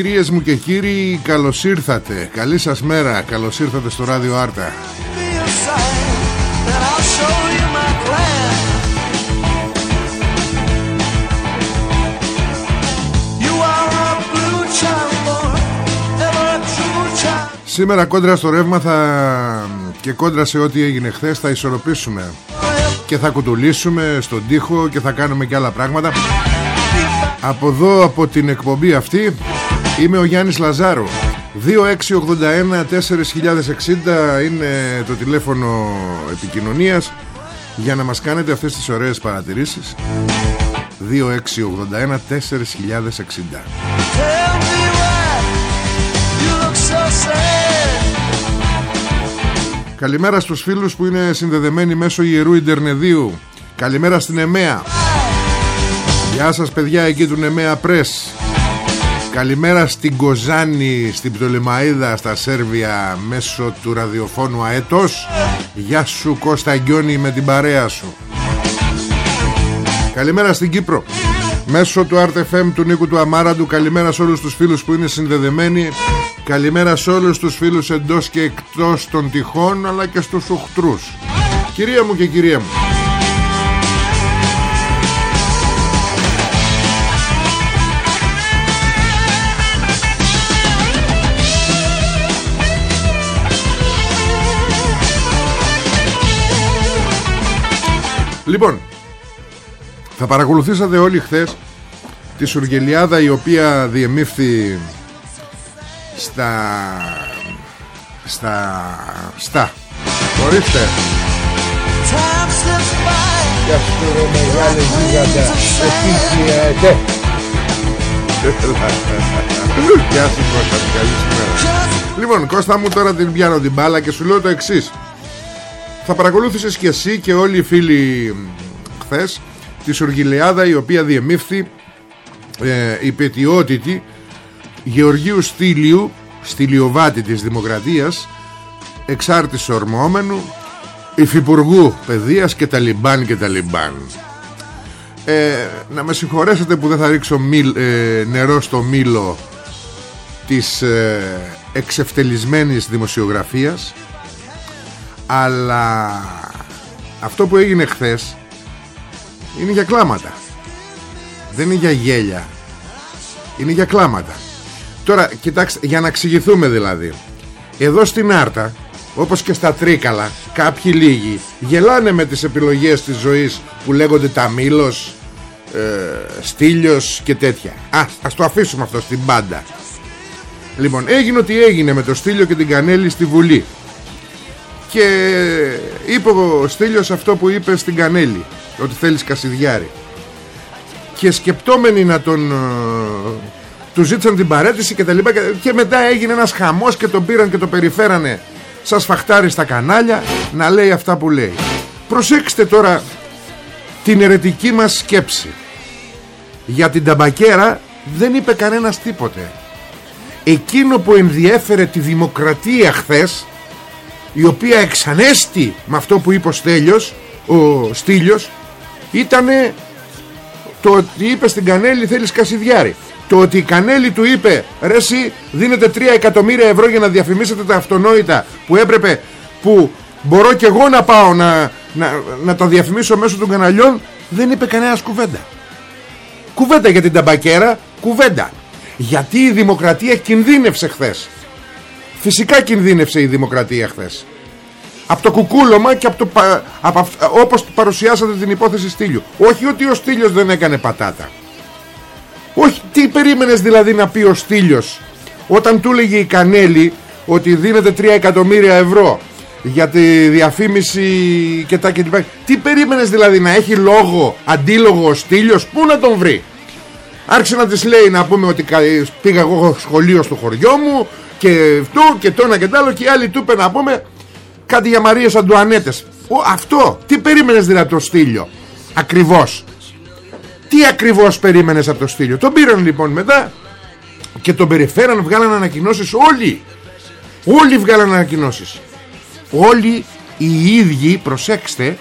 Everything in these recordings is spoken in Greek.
Κυρίες μου και κύριοι καλώς ήρθατε. Καλή σας μέρα. Καλώς ήρθατε στο ράδιο Άρτα. Σήμερα κόντρα στο ρεύμα θα... και κόντρα σε ό,τι έγινε χθες θα ισορροπήσουμε. Και θα κουτουλήσουμε στον τοίχο και θα κάνουμε και άλλα πράγματα. Από εδώ από την εκπομπή αυτή Είμαι ο Γιάννης Λαζάρου 2681 4060 είναι το τηλέφωνο επικοινωνίας για να μας κάνετε αυτές τις ωραίες παρατηρήσεις. 2681 4060 Καλημέρα στους φίλους που είναι συνδεδεμένοι μέσω Ιερού Ιντερνεδίου. Καλημέρα στην ΕΜΕΑ. Γεια σας παιδιά εκεί του ΕΜΕΑ Πρess Καλημέρα στην Κοζάνη, στην Πτολεμαίδα, στα Σέρβια μέσω του ραδιοφώνου Αέτος. Γεια σου Κώστα Γκιόνι με την παρέα σου. Καλημέρα στην Κύπρο. Μέσω του RTFM του Νίκου του Αμάραντου Καλημέρα σε όλους τους φίλους που είναι συνδεδεμένοι Καλημέρα σε όλους τους φίλους εντός και εκτός των τυχών Αλλά και στους οχτρούς Κυρία μου και κυρία μου Λοιπόν Θα παρακολουθήσατε όλοι χθες Τη Σουργελιάδα η οποία διεμήφθη Στα Στα Στα. Ορίστε. Γεια σου ρε μεγάλη γίγαντα. Επίκαιτε Γεια σου Κώστα Καλή σήμερα. Λοιπόν Κώστα μου τώρα την πιάνω την μπάλα Και σου λέω το εξής θα παρακολούθησες και εσύ και όλοι οι φίλοι χθες τη Σουργιλεάδα η οποία διεμήφθη ε, η πετιότητη Γεωργίου Στήλιου Στυλιοβάτη της Δημοκρατίας εξάρτηση ορμόμενου υφυπουργού παιδείας και ταλιμπάν και ταλιμπάν ε, να με συγχωρέσετε που δεν θα ρίξω ε, νερό στο μήλο της ε, εξευτελισμένης δημοσιογραφίας αλλά αυτό που έγινε χθες είναι για κλάματα. Δεν είναι για γέλια. Είναι για κλάματα. Τώρα κοιτάξτε για να εξηγηθούμε δηλαδή. Εδώ στην Άρτα όπως και στα Τρίκαλα κάποιοι λίγοι γελάνε με τις επιλογές της ζωής που λέγονται Ταμίλος ε, Στήλιος και τέτοια. Α, ας το αφήσουμε αυτό στην πάντα. Λοιπόν έγινε ότι έγινε με το Στήλιο και την Κανέλη στη Βουλή και είπε ο Στέλιος αυτό που είπε στην Κανέλη Ότι θέλεις Κασιδιάρη. Και σκεπτόμενοι να τον του ζήτησαν την παρέτηση και τα λοιπά και μετά έγινε ένας χαμός και τον πήραν και το περιφέρανε σας φαχτάρει στα κανάλια να λέει αυτά που λέει. Προσέξτε τώρα την ερετική μας σκέψη. Για την ταμπακέρα δεν είπε κανένας τίποτε. Εκείνο που ενδιέφερε τη δημοκρατία χθες η οποία εξανέστη με αυτό που είπε ο Στέλιος ο Στήλιος ήτανε το ότι είπε στην Κανέλη θέλεις Κασιδιάρη το ότι η Κανέλη του είπε ρε εσύ δίνετε 3 εκατομμύρια ευρώ για να διαφημίσετε τα αυτονόητα που έπρεπε που μπορώ και εγώ να πάω να, να, να τα διαφημίσω μέσω των καναλιών δεν είπε κανένας κουβέντα. Κουβέντα για την ταμπακέρα κουβέντα. Γιατί η δημοκρατία κινδύνευσε χθες φυσικά κινδύνευσε η δημοκρατία χθες. Από το κουκούλωμα και από το, από, όπως παρουσιάσατε την υπόθεση Στήλιου. Όχι ότι ο Στήλιος δεν έκανε πατάτα. Όχι τι περίμενες δηλαδή να πει ο Στήλιος όταν του έλεγε η Κανέλη ότι δίνεται 3 εκατομμύρια ευρώ για τη διαφήμιση και τα και Τι περίμενες δηλαδή να έχει λόγο, αντίλογο ο Στήλιος, πού να τον βρει; Άρχισε να της λέει να πούμε ότι πήγα εγώ σχολείο στο χωριό μου και αυτό και το ένα και το άλλο και οι άλλοι του είπε να πούμε κάτι για Μαρίες Αντουανέτες. Ο, αυτό, τι περίμενες δηλαδή το Στήλιο, ακριβώς; Τι ακριβώς περίμενες από το Στήλιο; Τον πήραν λοιπόν μετά και τον περιφέραν, βγάλαν ανακοινώσεις όλοι. Όλοι βγάλαν ανακοινώσεις όλοι οι ίδιοι προσέξτε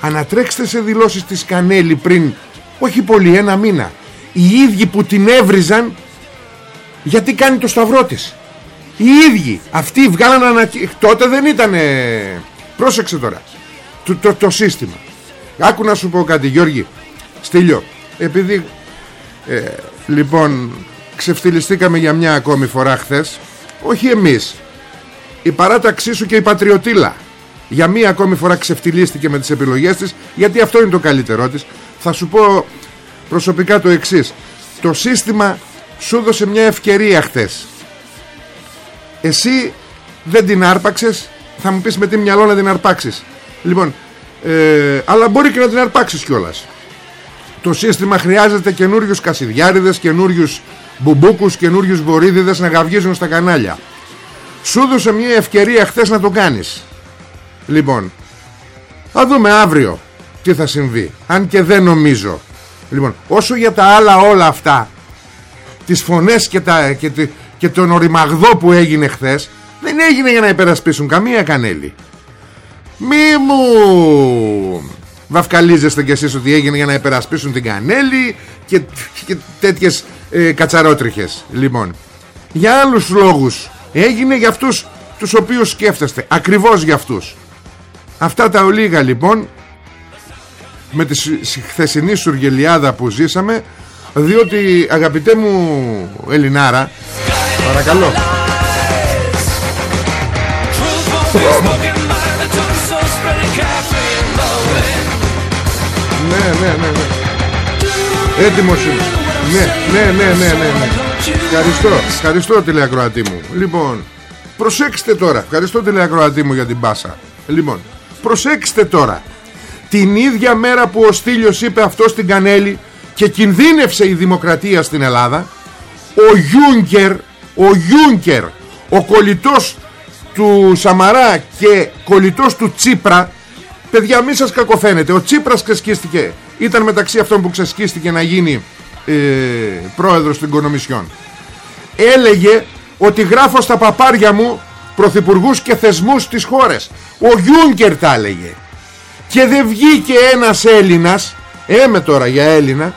ανατρέξτε σε δηλώσεις της Κανέλη πριν όχι πολύ ένα μήνα οι ίδιοι που την έβριζαν γιατί κάνει το σταυρό της οι ίδιοι αυτοί βγάλαν ανακοίνωση τότε δεν ήταν πρόσεξε τώρα. Το, το, το, σύστημα. Άκου να σου πω κάτι Γιώργη. Στήλιο επειδή ε, λοιπόν ξεφτυλιστήκαμε για μια ακόμη φορά χθες όχι εμείς. Η παράταξή σου και η πατριωτήλα. Για μία ακόμη φορά ξεφτυλίστηκε με τις επιλογές της γιατί αυτό είναι το καλύτερό της. Θα σου πω προσωπικά το εξής. Το σύστημα σου δώσε μια ευκαιρία χτες εσύ δεν την άρπαξες θα μου πεις με τι μυαλό να την αρπάξεις. Λοιπόν ε, αλλά μπορεί και να την αρπάξεις κιόλας. Το σύστημα χρειάζεται καινούριους κασιδιάριδες καινούριους μπουμπούκους καινούριους βορύδιδες να γαυγίζουν στα κανάλια. Σου έδωσε μια ευκαιρία χθες να το κάνεις. Λοιπόν Θα δούμε αύριο τι θα συμβεί Αν και δεν νομίζω. Λοιπόν όσο για τα άλλα όλα αυτά Τις φωνές και, τα, και, και τον οριμαγδό που έγινε χθες Δεν έγινε για να υπερασπίσουν καμία κανέλη. Μη μου βαφκαλίζεστε κι εσείς ότι έγινε για να υπερασπίσουν την κανέλη και, και τέτοιες ε, κατσαρότριχες. Λοιπόν για άλλους λόγους έγινε για αυτούς τους οποίους σκέφτεστε ακριβώς για αυτούς. Αυτά τα ολίγα λοιπόν με τη χθεσινή σουργελιάδα που ζήσαμε διότι αγαπητέ μου Ελληνάρα παρακαλώ. Ναι ναι ναι ναι. Έτοιμος είμαι. Ναι ναι ναι ναι ναι, ναι. Ευχαριστώ, ευχαριστώ τηλεακροατή μου. Λοιπόν, προσέξτε τώρα. Ευχαριστώ τηλεακροατή μου για την πάσα. Λοιπόν, προσέξτε τώρα. Την ίδια μέρα που ο Στήλιος είπε αυτό στην Κανέλη Και κινδύνευσε η δημοκρατία στην Ελλάδα Ο Γιούνκερ Ο Γιούνκερ Ο κολλητός του Σαμαρά Και κολλητός του Τσίπρα Παιδιά μη σας κακοφαίνεται Ο Τσίπρας ξεσκίστηκε. Ήταν μεταξύ αυτών που ξεσκίστηκε να γίνει ε, πρόεδρος των Οικονομισιών έλεγε ότι γράφω στα παπάρια μου πρωθυπουργούς και θεσμούς της χώρας. Ο Γιούνκερ τα έλεγε. Και δεν βγήκε ένας Έλληνας έμε τώρα για Έλληνα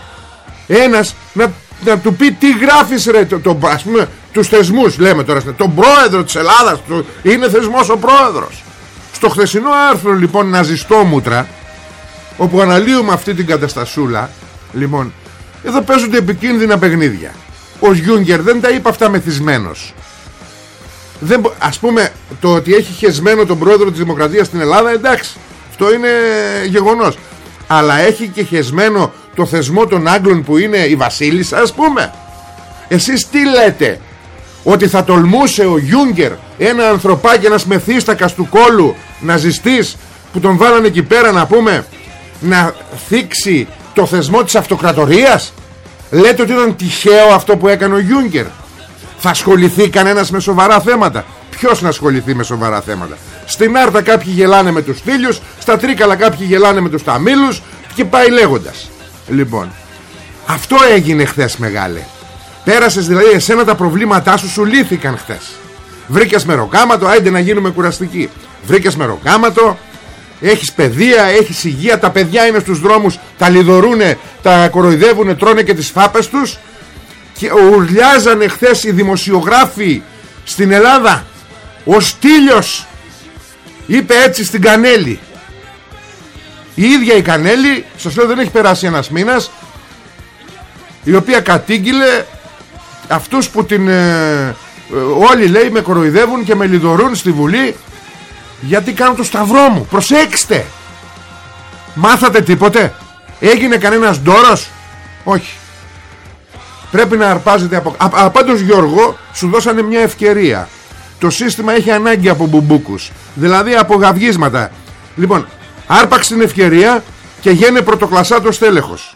ένας να, να του πει τι γράφεις ρε το, το, ας πούμε τους θεσμούς λέμε τώρα τον πρόεδρο της Ελλάδας το, είναι θεσμός ο πρόεδρος. Στο χθεσινό άρθρο λοιπόν Ναζιστόμουτρα όπου αναλύουμε αυτή την καταστασούλα λοιπόν εδώ παίζονται επικίνδυνα παιχνίδια. Ο Γιούγκερ δεν τα είπε αυτά μεθυσμένος. Δεν, Ας πούμε το ότι έχει χεσμένο τον πρόεδρο της Δημοκρατίας στην Ελλάδα Εντάξει αυτό είναι γεγονός. Αλλά έχει και χεσμένο το θεσμό των Άγγλων που είναι η Βασίλισσα ας πούμε. Εσείς τι λέτε; Ότι θα τολμούσε ο Γιούγκερ Ένα ανθρωπάκι ένας μεθύστακας του κόλου Να ζηστείς που τον βάλανε εκεί πέρα να πούμε Να θίξει το θεσμό της αυτοκρατορίας; Λέτε ότι ήταν τυχαίο αυτό που έκανε ο Γιούγκερ. Θα ασχοληθεί κανένας με σοβαρά θέματα; Ποιος να ασχοληθεί με σοβαρά θέματα; Στην Άρτα κάποιοι γελάνε με τους φίλους Στα Τρίκαλα κάποιοι γελάνε με τους Ταμίλους Και πάει λέγοντας. Λοιπόν Αυτό έγινε χθες μεγάλε Πέρασες δηλαδή εσένα τα προβλήματά σου σου λύθηκαν χθες. Βρήκες μεροκάματο Άιντε να γίνουμε κουραστικοί. Βρήκες μεροκάματο Έχεις παιδεία, έχεις υγεία Τα παιδιά είναι στους δρόμους Τα λιδωρούνε, τα κοροϊδεύουνε Τρώνε και τις φάπες τους. Και ουρλιάζανε χθες οι δημοσιογράφοι Στην Ελλάδα. Ο Στήλιος Είπε έτσι στην Κανέλη. Η ίδια η Κανέλη Σας λέω δεν έχει περάσει ένας μήνας Η οποία κατήγγειλε Αυτούς που την ε, Όλοι λέει με κοροϊδεύουν και με λιδωρούν στη Βουλή γιατί κάνω το σταυρό μου. Προσέξτε. Μάθατε τίποτε; Έγινε κανένας ντόρος; Όχι. Πρέπει να αρπάζετε από... Α, πάντως Γιώργο Σου δώσανε μια ευκαιρία. Το σύστημα έχει ανάγκη από μπουμπούκους Δηλαδή από γαυγίσματα. Λοιπόν Άρπαξε την ευκαιρία Και γένε πρωτοκλασσάτος τέλεχος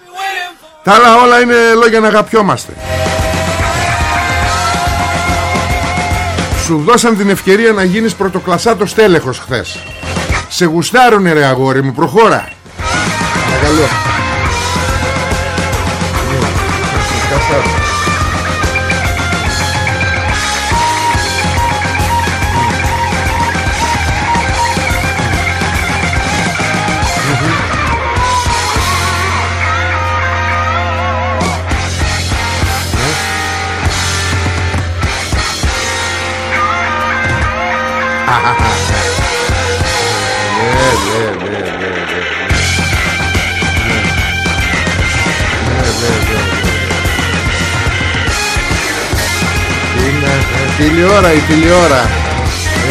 Τα άλλα όλα είναι λόγια να αγαπιόμαστε Σου δώσαν την ευκαιρία να γίνεις πρωτοκλασσάτος στέλεχος χθες. Σε γουστάρουνε ρε αγόρι μου Προχώρα. Παρακαλώ Τηλεόρα η τηλεόρα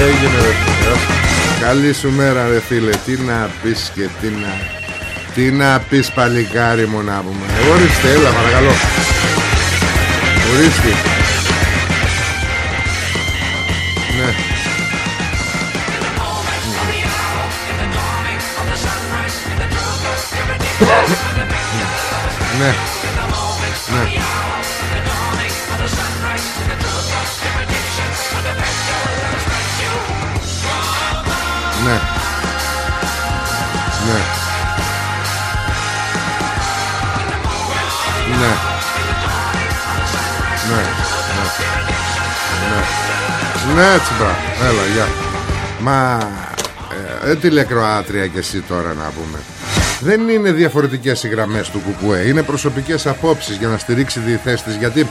Έγινε ρε Καλή σου μέρα ρε φίλε Τι να πεις και τι να Τι να πεις παλικάρι μου να πούμε Ορίστε έλα παρακαλώ Ορίστε Ναι Ναι Ναι. Ναι. Ναι. Ναι. Ναι. Ναι, έτσι μπράβο. Έλα, γεια. Μα... Ε, ε τηλεκροάτρια και εσύ τώρα να πούμε. Δεν είναι διαφορετικές οι γραμμές του Κουκουέ. Είναι προσωπικές απόψεις για να στηρίξει τη θέση της. Γιατί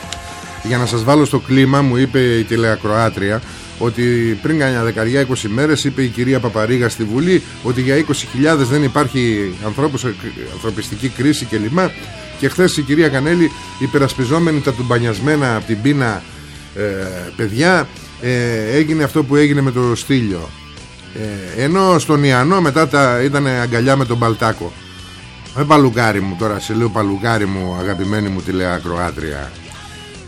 για να σας βάλω στο κλίμα μου είπε η τηλεακροάτρια ότι πριν κανένα δεκαριά 20 μέρες είπε η κυρία Παπαρίγα στη Βουλή ότι για 20.000 δεν υπάρχει ανθρώπους, ανθρωπιστική κρίση κλπ. Και χθες η κυρία Κανέλη υπερασπιζόμενη τα τουμπανιασμένα από την πείνα ε, παιδιά ε, έγινε αυτό που έγινε με το στήλιο. Ε, ενώ στον Ιαννό μετά τα, ήταν αγκαλιά με τον Παλτάκο. Ε, παλουκάρι μου τώρα, σε λέω παλουκάρι μου αγαπημένη μου τηλεακροάτρια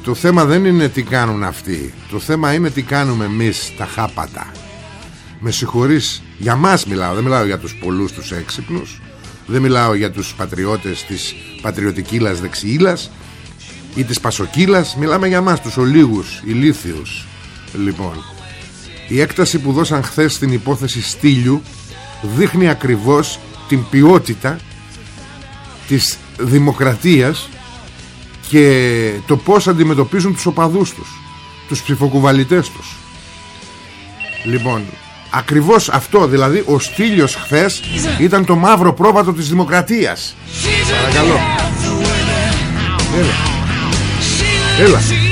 το θέμα δεν είναι τι κάνουν αυτοί. Το θέμα είναι τι κάνουμε εμείς τα χάπατα. Με συγχωρείς Για μας μιλάω. Δεν μιλάω για τους πολλούς τους έξυπνους. Δεν μιλάω για τους πατριώτες Της πατριωτικήλας δεξιήλας Ή της πασοκύλας Μιλάμε για μας τους ολίγους ηλίθιους. Λοιπόν Η έκταση που δώσαν χθες στην υπόθεση στήλιου Δείχνει ακριβώς την ποιότητα Της δημοκρατίας και το πως αντιμετωπίζουν τους οπαδούς τους τους ψηφοκουβαλιτές τους. Λοιπόν ακριβώς αυτό δηλαδή ο Στήλιος χθες ήταν το μαύρο πρόβατο της δημοκρατίας. Παρακαλώ. Έλα. Έλα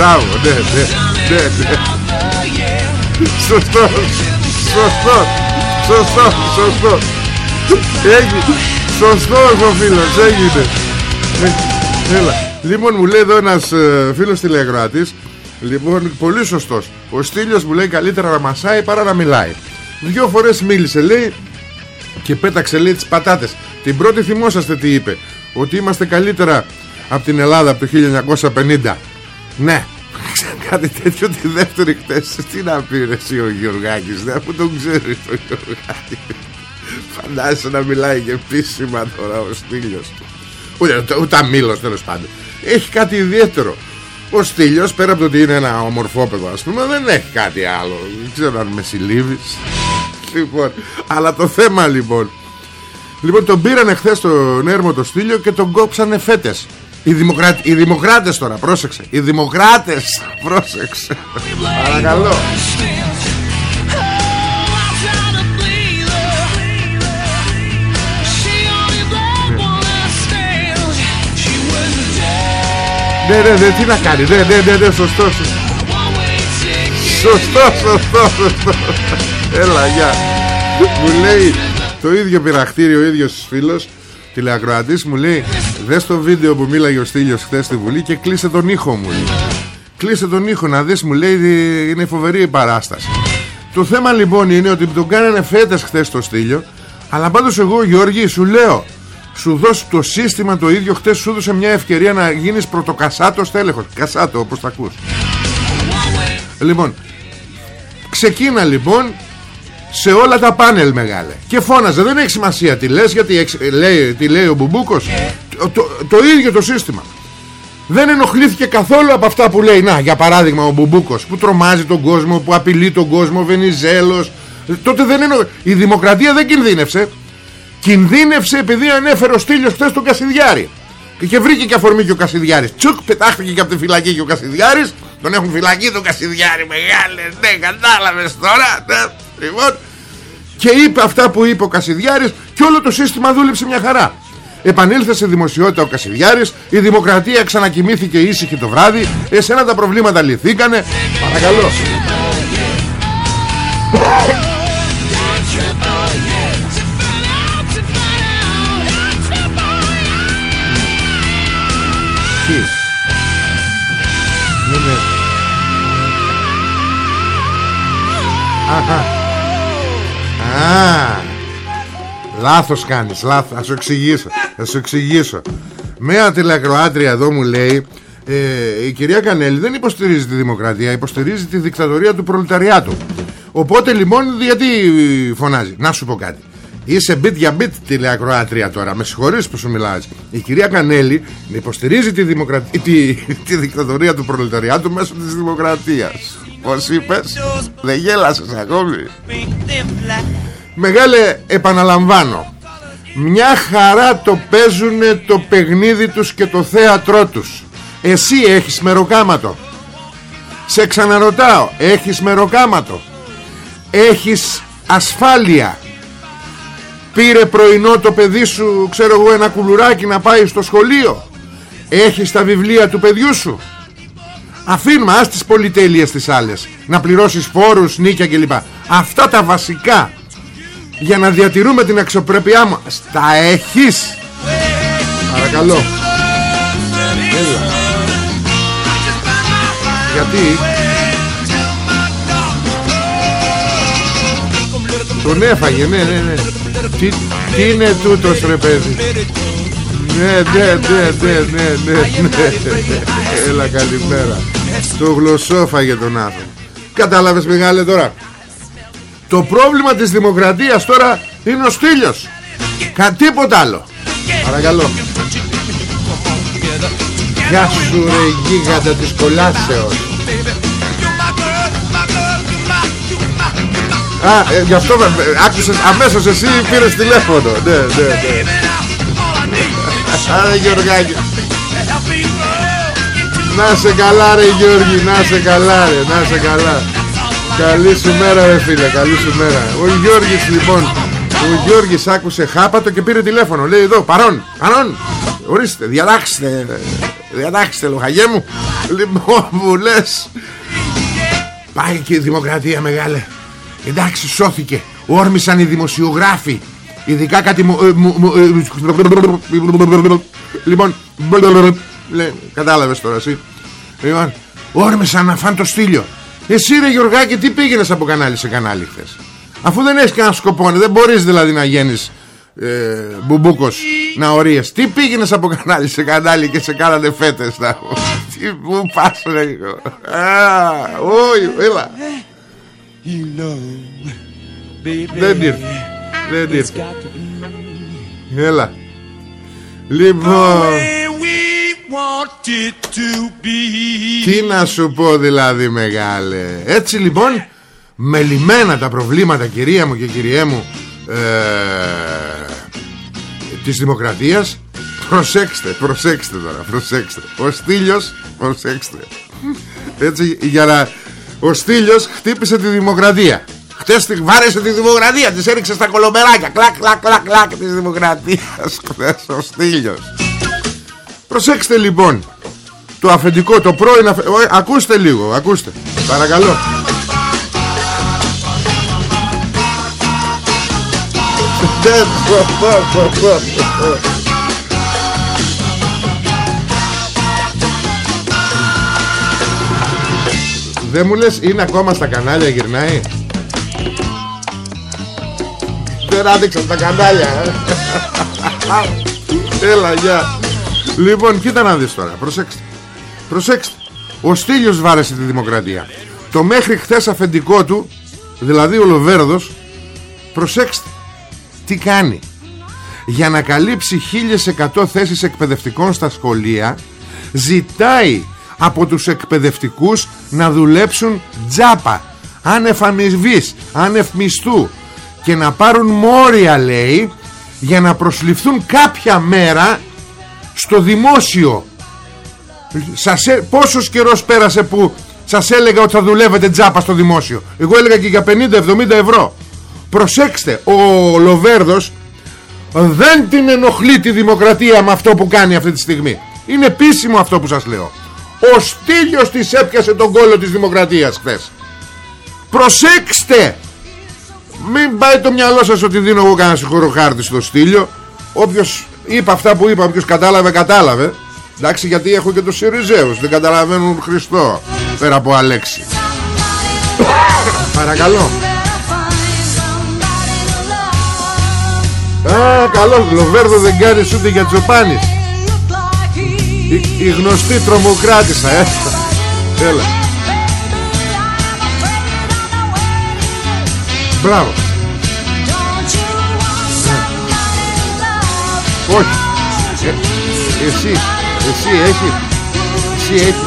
Μπράβο, ναι, ναι, ναι, ναι. Σωστό Σωστό Σωστό Σωστό. Έγινε Σωστός ο φίλος Έγινε. Έλα. Λοιπόν μου λέει εδώ ένας ε, φίλος τηλεγράτης Λοιπόν πολύ σωστός. Ο Στήλιος μου λέει καλύτερα να μασάει παρά να μιλάει. Δυο φορές μίλησε λέει Και πέταξε λέει τις πατάτες. Την πρώτη θυμόσαστε τι είπε Ότι είμαστε καλύτερα από την Ελλάδα από το 1950 Ναι. Κάτι τέτοιο τη δεύτερη χτες Τι να πει ρε εσύ ο Γιωργάκης Δεν που τον ξέρεις τον Γιωργάκη Φαντάζεσαι να μιλάει και επίσημα τώρα ο Στήλιος. Ούτε, ούτε αμήλος τέλος πάντων. Έχει κάτι ιδιαίτερο. Ο Στήλιος πέρα από το ότι είναι ένα ομορφόπεδο ας πούμε δεν έχει κάτι άλλο. Δεν ξέρω αν με συλλήβεις. Λοιπόν, αλλά το θέμα λοιπόν. Λοιπόν τον πήρανε χθες στον έρμο το Στήλιο και τον κόψανε φέτες οι, δημοκρα... οι δημοκράτες τώρα πρόσεξε οι δημοκράτες πρόσεξε παρακαλώ Ναι, ναι, ναι, τι να κάνει, ναι, ναι, ναι, ναι, σωστό, σωστό. Σωστό, σωστό, σωστό. Έλα, γεια. Μου λέει το ίδιο πειραχτήριο, ο ίδιος φίλος, τηλεακροατής μου λέει Δες το βίντεο που μίλαγε ο Στήλιος χθες στη Βουλή και κλείσε τον ήχο μου λέει. Κλείσε τον ήχο να δεις μου λέει είναι φοβερή η παράσταση. Το θέμα λοιπόν είναι ότι τον κάνανε φέτες χθες το Στήλιο Αλλά πάντως εγώ Γιώργη σου λέω σου δώσει το σύστημα το ίδιο. Χτες σου έδωσε μια ευκαιρία να γίνεις πρωτοκασάτος τέλεχος κασάτο όπως τα ακούς. Λοιπόν ξεκίνα λοιπόν σε όλα τα πάνελ μεγάλε. Και φώναζε δεν έχει σημασία τι λες γιατί λέει, τι λέει ο Μπουμπούκος. Το, το, ίδιο το σύστημα. Δεν ενοχλήθηκε καθόλου από αυτά που λέει. Να για παράδειγμα ο Μπουμπούκος που τρομάζει τον κόσμο που απειλεί τον κόσμο Βενιζέλος. Τότε δεν ενοχ... η δημοκρατία δεν κινδύνευσε. Κινδύνευσε επειδή ανέφερε ο Στήλιος χθες τον Κασιδιάρη. Και, και βρήκε και αφορμή και ο Κασιδιάρης. Τσουκ πετάχτηκε και από τη φυλακή και ο Κασιδιάρης. Τον έχουν φυλακή τον Κασιδιάρη Μεγάλε. Ναι κατάλαβες τώρα ναι, Λοιπόν Και είπε αυτά που είπε ο Κασιδιάρης Και όλο το σύστημα δούλεψε μια χαρά. Επανήλθε σε δημοσιότητα ο Κασιδιάρης Η δημοκρατία ξανακοιμήθηκε ήσυχη το βράδυ Εσένα τα προβλήματα λυθήκανε. Παρακαλώ. Είναι... Αχα. Α, λάθος κάνεις, λάθος. Θα σου εξηγήσω, θα σου εξηγήσω. Μια τηλεκροάτρια εδώ μου λέει ε, η κυρία Κανέλη δεν υποστηρίζει τη δημοκρατία, υποστηρίζει τη δικτατορία του προλεταριάτου. Οπότε λοιπόν γιατί φωνάζει; Να σου πω κάτι. Είσαι μπιτ για μπιτ τηλεακροάτρια τώρα. Με συγχωρείς που σου μιλάω Η κυρία Κανέλη υποστηρίζει τη, δημοκρατία, τη, τη δικτατορία του προλεταριάτου μέσω της δημοκρατίας. Πώς είπες, δεν γέλασες ακόμη. Μεγάλε, επαναλαμβάνω. Μια χαρά το παίζουνε το παιχνίδι τους και το θέατρό τους. Εσύ έχεις μεροκάματο. Σε ξαναρωτάω, έχεις μεροκάματο. Έχεις ασφάλεια Πήρε πρωινό το παιδί σου Ξέρω εγώ ένα κουλουράκι να πάει στο σχολείο Έχεις τα βιβλία του παιδιού σου Αφήνουμε ας τις πολυτέλειες τις άλλες. Να πληρώσεις φόρους, νίκια κλπ. Αυτά τα βασικά. Για να διατηρούμε την αξιοπρέπειά μου. Τα έχεις. Παρακαλώ. Έλα. Γιατί; Τον έφαγε ναι ναι ναι. Τι, τι είναι τούτος ρε παιδί; Ναι ναι ναι ναι ναι ναι ναι. Έλα καλημέρα Το γλωσσόφαγε τον άνθρωπο. Κατάλαβες μεγάλε τώρα; Το πρόβλημα της δημοκρατίας τώρα Είναι ο στήλιος. Κα τίποτα άλλο. Παρακαλώ. Γεια σου ρε γίγαντα της κολάσεως. Α, ε, γι' αυτό άκουσες αμέσως εσύ πήρες τηλέφωνο. Ναι, ναι, ναι. Άρα Γιωργάκη Να σε καλά ρε Γιώργη Να σε καλά ρε Να σε καλά Καλή σου μέρα ρε φίλε Καλή σου μέρα Ο Γιώργης λοιπόν Ο Γιώργης άκουσε χάπατο και πήρε τηλέφωνο Λέει εδώ παρόν Παρόν Ορίστε διατάξτε Διατάξτε λοχαγέ μου Λοιπόν μου λες Πάει και η δημοκρατία μεγάλε Εντάξει σώθηκε Όρμησαν οι δημοσιογράφοι Ειδικά κάτι μου, Λοιπόν Κατάλαβες τώρα εσύ. Λοιπόν Όρμησαν να φάνε το στήλιο Εσύ ρε Γιωργάκη τι πήγαινες από κανάλι σε κανάλι χθες; Αφού δεν έχεις κανένα σκοπό Δεν μπορείς δηλαδή να γίνεις ε, Μπουμπούκος να ορίες Τι πήγαινες από κανάλι σε κανάλι και σε κάνανε φέτες να... Τι που πας ρε Όχι έλα. Δεν ήρθε Δεν ήρθε. Έλα. Λοιπόν Τι να σου πω δηλαδή μεγάλε. Έτσι λοιπόν Μελημένα τα προβλήματα κυρία μου και κυριέ μου ε, Της δημοκρατίας Προσέξτε, προσέξτε τώρα Προσέξτε. Ο Στήλιος Προσέξτε. Έτσι για να Ο Στήλιος χτύπησε τη δημοκρατία. Χτες τη βάρεσε τη δημοκρατία Της έριξε στα κολομπεράκια. Κλακ κλακ κλακ κλακ της δημοκρατίας. Χτες ο Στήλιος Προσέξτε λοιπόν Το αφεντικό το πρώην αφε... Ακούστε λίγο Ακούστε. Παρακαλώ. Δεν μου λες είναι ακόμα στα κανάλια γυρνάει; Δεν άδειξαν τα κανάλια ε. Έλα γεια Λοιπόν κοίτα να δεις τώρα. Προσέξτε. Προσέξτε. Ο Στήλιος βάρεσε τη δημοκρατία. Το μέχρι χθες αφεντικό του Δηλαδή ο Λοβέρδος Προσέξτε Τι κάνει. Για να καλύψει 1100 θέσεις εκπαιδευτικών στα σχολεία Ζητάει από τους εκπαιδευτικούς να δουλέψουν τζάπα άνευ αμοιβής, άνευ μισθού και να πάρουν μόρια λέει για να προσληφθούν κάποια μέρα στο δημόσιο. Σας, πόσος καιρός πέρασε που σας έλεγα ότι θα δουλεύετε τζάπα στο δημόσιο. Εγώ έλεγα και για 50-70 ευρώ. Προσέξτε ο Λοβέρδος δεν την ενοχλεί τη δημοκρατία με αυτό που κάνει αυτή τη στιγμή. Είναι επίσημο αυτό που σας λέω. Ο Στήλιος της έπιασε τον κόλλο της δημοκρατίας χθες. Προσέξτε! Μην πάει το μυαλό σας ότι δίνω εγώ κανένα συγχωρό χάρτη στο Στήλιο. Όποιος είπε αυτά που είπα Όποιος κατάλαβε κατάλαβε. Εντάξει γιατί έχω και τους Σιριζέους Δεν καταλαβαίνουν Χριστό Πέρα από Αλέξη. Παρακαλώ. Α, καλώς, Λοβέρδο δεν κάνεις ούτε για Τζοπάνης. Η, η γνωστή τρομοκράτησα ε. Έλα. Μπράβο Όχι. Ε, Εσύ Εσύ έχει Εσύ έχει.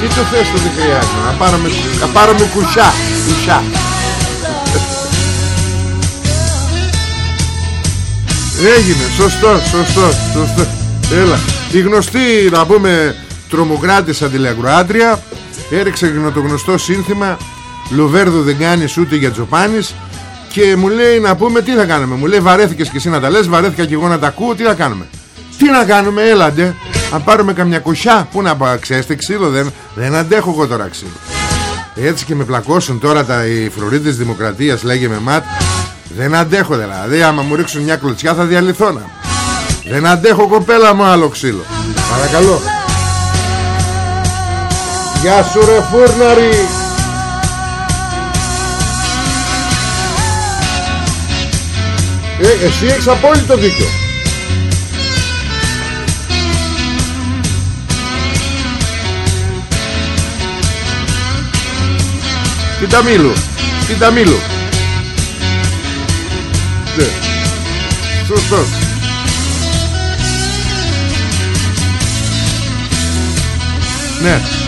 Τι το θες το δεν χρειάζεται Να πάρουμε, να πάρουμε κουσιά Κουσιά Έγινε, σωστό, σωστό, σωστό. Έλα. Η γνωστή να πούμε τρομοκράτης αντιλιακροάτρια Έριξε το γνωστό σύνθημα Λοβέρδο δεν κάνεις ούτε για Τζοπάνης Και μου λέει να πούμε τι θα κάνουμε; Μου λέει βαρέθηκες και εσύ να τα λες Βαρέθηκα και εγώ να τα ακούω Τι θα κάνουμε; Τι να κάνουμε έλαντε. Αν πάρουμε καμιά κουσιά Πού να πάω ξέρετε ξύλο δεν, δεν αντέχω εγώ τώρα ξύλο. Έτσι και με πλακώσουν τώρα τα, οι φρουρίτες δημοκρατίας λέγε με ματ Δεν αντέχω δηλαδή Άμα μου ρίξουν μια κλωτσιά θα διαλυθώ να. Δεν αντέχω κοπέλα μου άλλο ξύλο. Παρακαλώ. Γεια σου ρε φούρναρη ε, Εσύ έχεις απόλυτο δίκιο. Τι τα μίλου Τι τα μίλου Ναι. Σωστός. Ναι.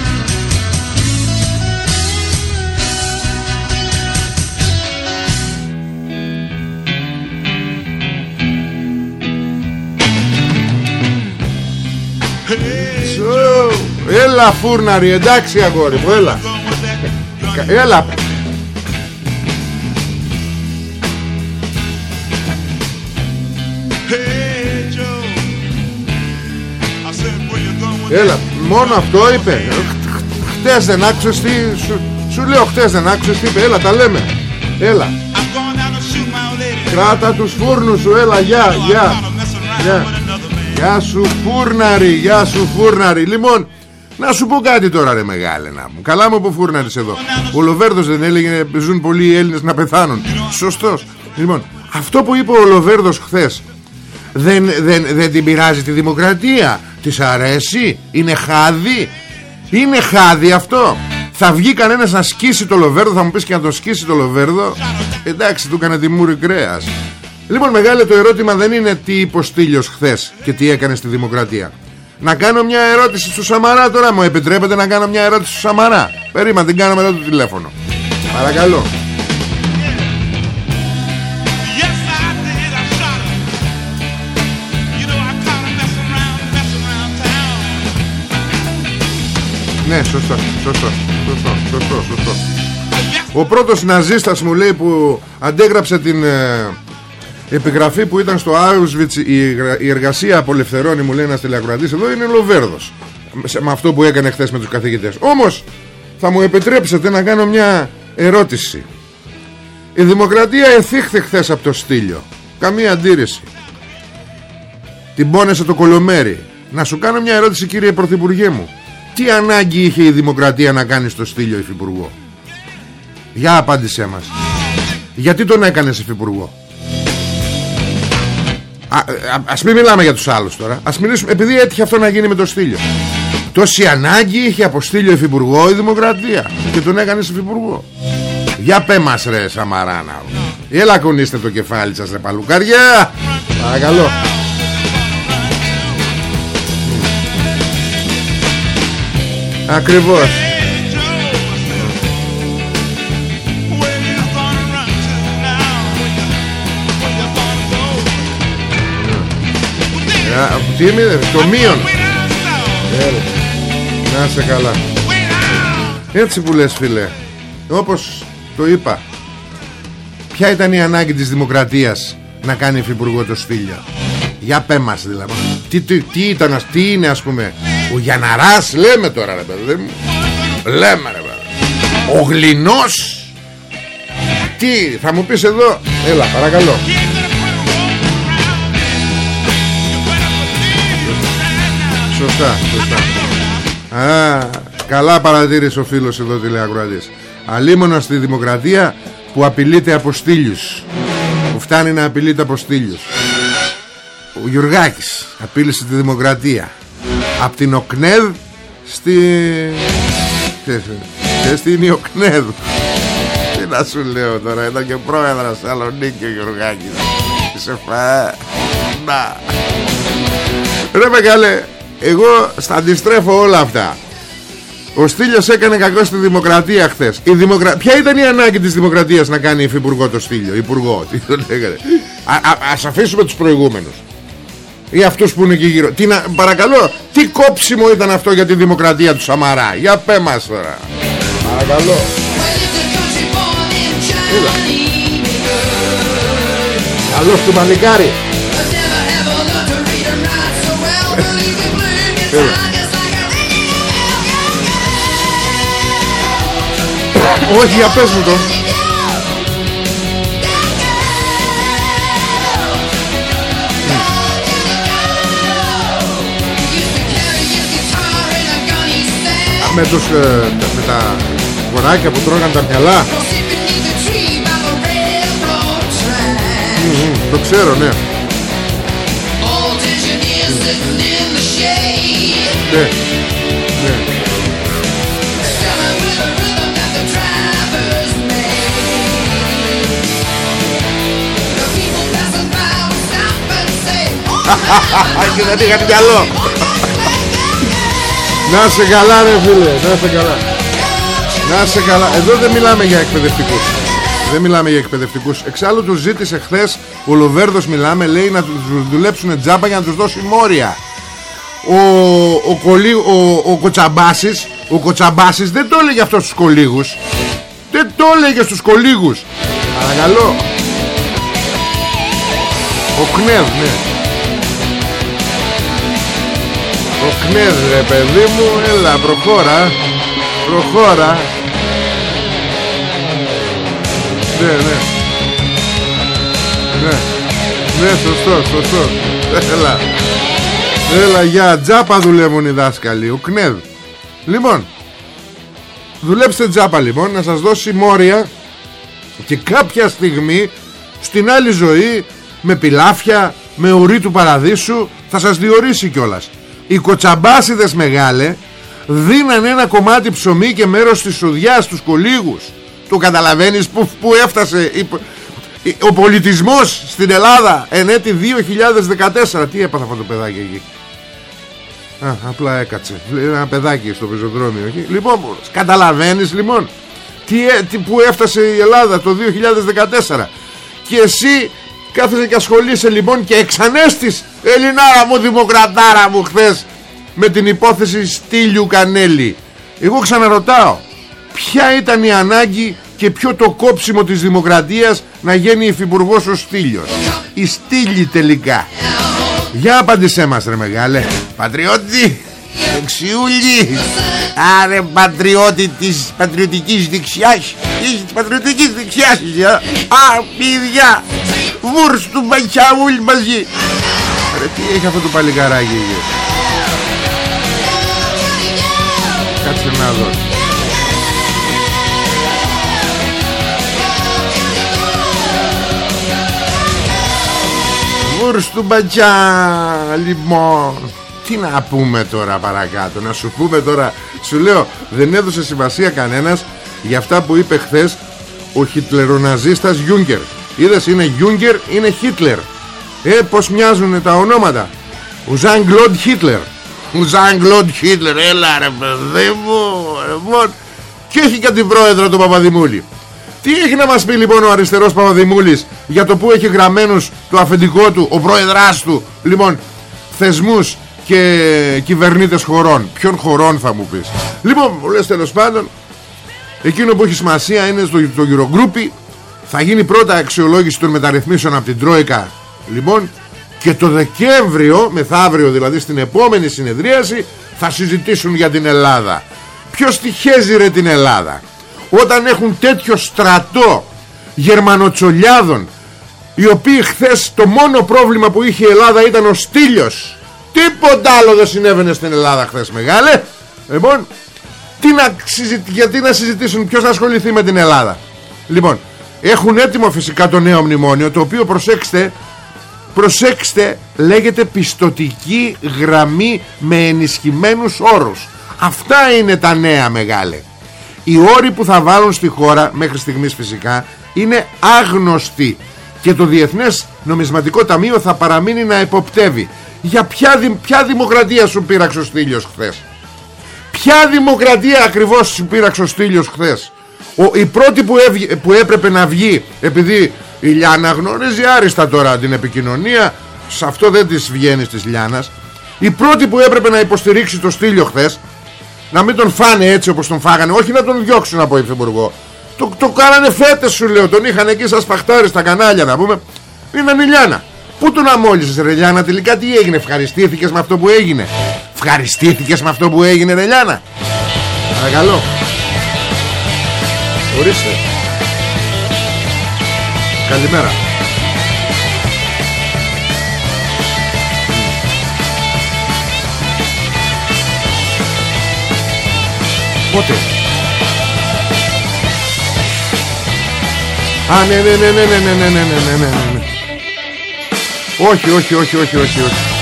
Έλα φούρναρη εντάξει αγόρι μου έλα. Έλα. Έλα Μόνο αυτό είπε. Χτες δεν άκουσες τι σου, σου λέω χτες δεν άκουσες τι είπε. Έλα τα λέμε. Έλα. Κράτα τους φούρνους σου Έλα γεια γεια. Γεια. Γεια σου φούρναρη Γεια σου φούρναρη. Λοιπόν να σου πω κάτι τώρα ρε μεγάλε να μου. Καλά μου που φούρναρης εδώ. Ο Λοβέρδος δεν έλεγε Ζουν πολλοί Έλληνες να πεθάνουν. Σωστός. Λοιπόν Αυτό που είπε ο Λοβέρδος χθες δεν, δεν, δεν την πειράζει τη δημοκρατία. Της αρέσει Είναι χάδι. Είναι χάδι αυτό. Θα βγει κανένας να σκίσει το Λοβέρδο Θα μου πεις και να το σκίσει το Λοβέρδο. Εντάξει του έκανε τη μούρη κρέας. Λοιπόν μεγάλο το ερώτημα δεν είναι τι είπε ο Στήλιος χθες Και τι έκανε στη δημοκρατία Να κάνω μια ερώτηση στο Σαμαρά τώρα Μου επιτρέπετε να κάνω μια ερώτηση στο Σαμαρά. Περίμα την κάνω μετά το τηλέφωνο. Παρακαλώ. Ναι, σωστό, σωστό, σωστό, σωστό, σωστό. Ο πρώτος ναζίστας μου λέει που αντέγραψε την ε, επιγραφή που ήταν στο Auschwitz η, η εργασία απολευθερώνει μου λέει ένας τηλεακροατής εδώ είναι Λοβέρδος με αυτό που έκανε χθες με τους καθηγητές. Όμως θα μου επιτρέψετε να κάνω μια ερώτηση. Η δημοκρατία εθίχθη χθες από το στήλιο. Καμία αντίρρηση. Την πόνεσε το κολομέρι. Να σου κάνω μια ερώτηση κύριε Πρωθυπουργέ μου. Τι ανάγκη είχε η δημοκρατία να κάνει στο στήλιο υφυπουργό; Για απάντησέ μας Γιατί τον έκανες υφυπουργό; Α, α, Ας μην μιλάμε για τους άλλους τώρα. Ας μιλήσουμε επειδή έτυχε αυτό να γίνει με το στήλιο. Τόση ανάγκη είχε από στήλιο υφυπουργό η δημοκρατία Και τον έκανες υφυπουργό. Για πέ μας ρε Σαμαράνα. Έλα κονίστε το κεφάλι σας ρε παλουκαριά Παρακαλώ. Ακριβώς Τι είμαι, το μείον. Να σε καλά. Έτσι που λες φίλε Όπως το είπα Ποια ήταν η ανάγκη της δημοκρατίας Να κάνει υφυπουργό το Σφίλιο Για πέ μας δηλαδή. Τι, τι, τι, ήταν, τι είναι ας πούμε Ο Γιαναράς λέμε τώρα ρε παιδί μου. Λέμε ρε παιδί Ο Γλινός. Τι θα μου πεις εδώ. Έλα παρακαλώ Σωστά, σωστά. Α, καλά παρατήρησε ο φίλος εδώ τηλεακροατής. Αλίμονα στη δημοκρατία που απειλείται από στήλιους. Που φτάνει να απειλείται από στήλιους. Ο Γιουργάκης απείλησε τη δημοκρατία. Από την ΟΚΝΕΔ στη... Και στην Ιοκνέδ. Τι να σου λέω τώρα, ήταν και πρόεδρος Σαλονίκη ο Γιουργάκης. Είσαι φα... Να. Ρε μεγάλε, εγώ στα αντιστρέφω όλα αυτά. Ο Στήλιος έκανε κακό στη δημοκρατία χθες. Η δημοκρα... Ποια ήταν η ανάγκη της δημοκρατίας να κάνει υφυπουργό το Στήλιο Υπουργό τι τον έκανε. Α, α, Ας αφήσουμε τους προηγούμενους. Ή αυτούς που είναι εκεί γύρω. Τι να... Παρακαλώ Τι κόψιμο ήταν αυτό για τη δημοκρατία του Σαμαρά; Για πέ μας τώρα. Παρακαλώ. Είδα Καλώς του Μανικάρι Όχι για πες μου το. Με, τους, ε, με τα κοράκια που τρώγαν τα μυαλά. Mm, Το ξέρω ναι. Ναι, ναι. Και δεν είχαν καλό Να σε καλά ρε φίλε Να σε καλά. Να σε καλά. Εδώ δεν μιλάμε για εκπαιδευτικούς. Δεν μιλάμε για εκπαιδευτικούς. Εξάλλου τους ζήτησε χθες Ο Λοβέρδος μιλάμε λέει να τους δουλέψουν τζάμπα Για να τους δώσει μόρια. Ο, ο, κολί, ο, ο Κοτσαμπάσης Ο Κοτσαμπάσης δεν το έλεγε αυτό στους κολίγους Δεν το έλεγε στους κολίγους Παρακαλώ. Ο Κνεύ ναι Ο Κνεύ ρε παιδί μου Έλα προχώρα Προχώρα. Ναι ναι. Ναι Ναι σωστό σωστό. Έλα. Έλα για τζάπα δουλεύουν οι δάσκαλοι Ο ΚΝΕΔ Λοιπόν Δουλέψτε τζάπα λοιπόν Να σας δώσει μόρια Και κάποια στιγμή στην άλλη ζωή με πιλάφια με ουρή του παραδείσου θα σας διορίσει κιόλας οι κοτσαμπάσιδες μεγάλε δίναν ένα κομμάτι ψωμί και μέρος της σουδιάς στους κολίγους το καταλαβαίνεις που, που έφτασε ο πολιτισμός στην Ελλάδα εν έτη 2014 τι έπαθε αυτό το παιδάκι εκεί; Α, απλά έκατσε. Ένα παιδάκι στο πεζοδρόμιο εκεί. λοιπόν καταλαβαίνεις λοιπόν τι, ε, τι, που έφτασε η Ελλάδα το 2014 και εσύ κάθεσαι και ασχολείσαι λοιπόν και εξανέστης. Ελληνάρα μου δημοκρατάρα μου χθες με την υπόθεση Στήλιου Κανέλη. Εγώ ξαναρωτάω ποια ήταν η ανάγκη και ποιο το κόψιμο της δημοκρατίας να γίνει υφυπουργός ο Στήλιος; Η Στήλη τελικά. Για απάντησέ μας ρε μεγάλε. Πατριώτη Δεξιούλη. Άρε πατριώτη της πατριωτικής δεξιάς. Της πατριωτικής δεξιάς Α πίδια Βούρς του μπατσαούλ μαζί. Ρε τι έχει αυτό το παλικαράκι Κάτσε να δω. Βούρς του μπατσά Λοιπόν τι να πούμε τώρα παρακάτω Να σου πούμε τώρα. Σου λέω δεν έδωσε σημασία κανένας Για αυτά που είπε χθες Ο χιτλεροναζίστας Γιούγκερ Είδες είναι Γιούγκερ είναι Χίτλερ Ε πως μοιάζουν τα ονόματα Ο Ζαν Γκλοντ Χίτλερ Ο Ζαν Γκλοντ Χίτλερ Έλα ρε παιδί μου λοιπόν. Και έχει και την πρόεδρο του Παπαδημούλη τι έχει να μας πει λοιπόν ο αριστερός Παπαδημούλης για το που έχει γραμμένους το αφεντικό του, ο πρόεδράς του, λοιπόν, θεσμούς και κυβερνήτες χωρών. Ποιον χωρών θα μου πεις. Λοιπόν, μου λες τέλος πάντων, εκείνο που έχει σημασία είναι στο, το Eurogroup, θα γίνει πρώτα αξιολόγηση των μεταρρυθμίσεων από την Τρόικα, λοιπόν, και το Δεκέμβριο, μεθαύριο δηλαδή στην επόμενη συνεδρίαση, θα συζητήσουν για την Ελλάδα. Ποιος τυχαίζει ρε την Ελλάδα; Όταν έχουν τέτοιο στρατό γερμανοτσολιάδων οι οποίοι χθες το μόνο πρόβλημα που είχε η Ελλάδα ήταν ο στήλιος. Τίποτα άλλο δεν συνέβαινε στην Ελλάδα χθες μεγάλε. Λοιπόν τι να, γιατί να συζητήσουν ποιος να ασχοληθεί με την Ελλάδα. Λοιπόν έχουν έτοιμο φυσικά το νέο μνημόνιο το οποίο προσέξτε προσέξτε λέγεται πιστοτική γραμμή με ενισχυμένους όρους. Αυτά είναι τα νέα μεγάλε. Οι όροι που θα βάλουν στη χώρα μέχρι στιγμής φυσικά είναι άγνωστοι. Και το Διεθνές Νομισματικό Ταμείο θα παραμείνει να εποπτεύει για ποια, ποια δημοκρατία σου πήραξε ο Στήλιος χθες; Ποια δημοκρατία ακριβώς σου πήραξε ο Στήλιος χθες; Ο, η πρώτη που, που έπρεπε να βγει επειδή η Λιάνα γνωρίζει άριστα τώρα την επικοινωνία σε αυτό δεν της βγαίνει της Λιάνας η πρώτη που έπρεπε να υποστηρίξει το Στήλιο χθες να μην τον φάνε έτσι όπως τον φάγανε όχι να τον διώξουν από υφυπουργό. Το, το κάνανε φέτες σου λέω τον είχαν εκεί σαν σπαχτάρι στα κανάλια να πούμε. Είναι Λιάνα Πού τον αμόλυσες ρε Λιάνα τελικά τι έγινε Ευχαριστήθηκες με αυτό που έγινε; Ευχαριστήθηκες με αυτό που έγινε ρε Λιάνα Παρακαλώ Ορίστε Καλημέρα Πότε Α ναι ναι ναι ναι ναι ναι ναι ναι ναι ναι ναι Όχι όχι όχι όχι όχι όχι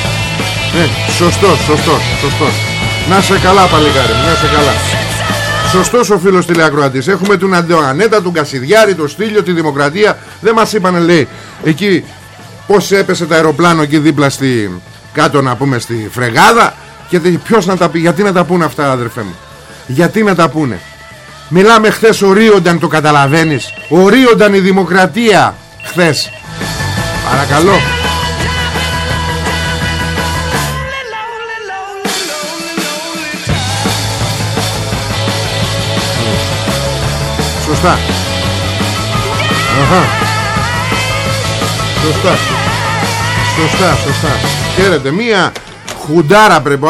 Ναι σωστός σωστός σωστός. Να σε καλά παλικάρι να σε καλά. Σωστός ο φίλος τηλεακροατής. Έχουμε τον Αντεοανέτα, τον Κασιδιάρη, τον Στήλιο, τη Δημοκρατία. Δεν μας είπανε λέει Εκεί πως έπεσε το αεροπλάνο εκεί δίπλα στη, Κάτω να πούμε στη Φρεγάδα. Και ποιος να τα πει Γιατί να τα πούνε αυτά αδερφέ μου; Γιατί να τα πούνε; Μιλάμε χθες ορίονταν το καταλαβαίνεις; Ορίονταν η δημοκρατία Χθες. Παρακαλώ Σωστά. Αχα. Σωστά. Σωστά, σωστά. Χαίρετε, μία Χουντάρα πρέπει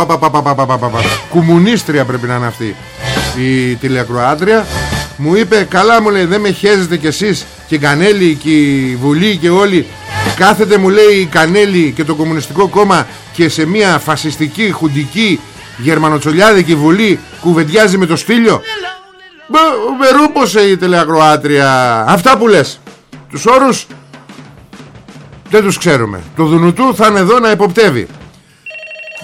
Κουμουνίστρια πρέπει να είναι αυτή Η τηλεακροάτρια. Μου είπε καλά μου λέει δεν με χέζετε κι εσείς Και η Κανέλη και η Βουλή και όλοι. Κάθεται μου λέει η Κανέλη και το Κομμουνιστικό Κόμμα Και σε μια φασιστική χουντική Γερμανοτσολιάδικη Βουλή Κουβεντιάζει με το στήλιο Με ρούποσε η τηλεακροάτρια. Αυτά που λες. Τους όρους δεν τους ξέρουμε. Το Δουνουτού θα είναι εδώ να υποπτεύει.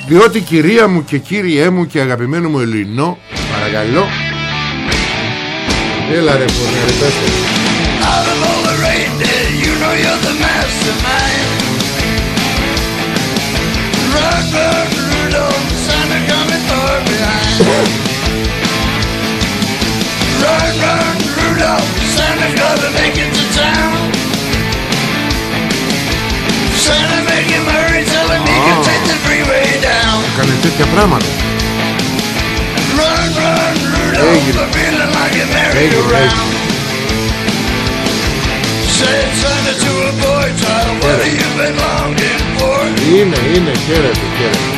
Διότι κυρία μου και κύριέ μου και αγαπημένο μου Ελληνό Παρακαλώ. Έλα ρε φωνέρε πες Run, run, Rudolph, Santa's gonna make it to town. Santa make him hurry, tell him he can take the freeway down. Κάνε τέτοια πράγματα. Run, run, Rudolph, I'm feeling like a merry-go-round. Said Santa to a boy child, what have you been longing for? Είναι, είναι, χαίρετε, χαίρετε.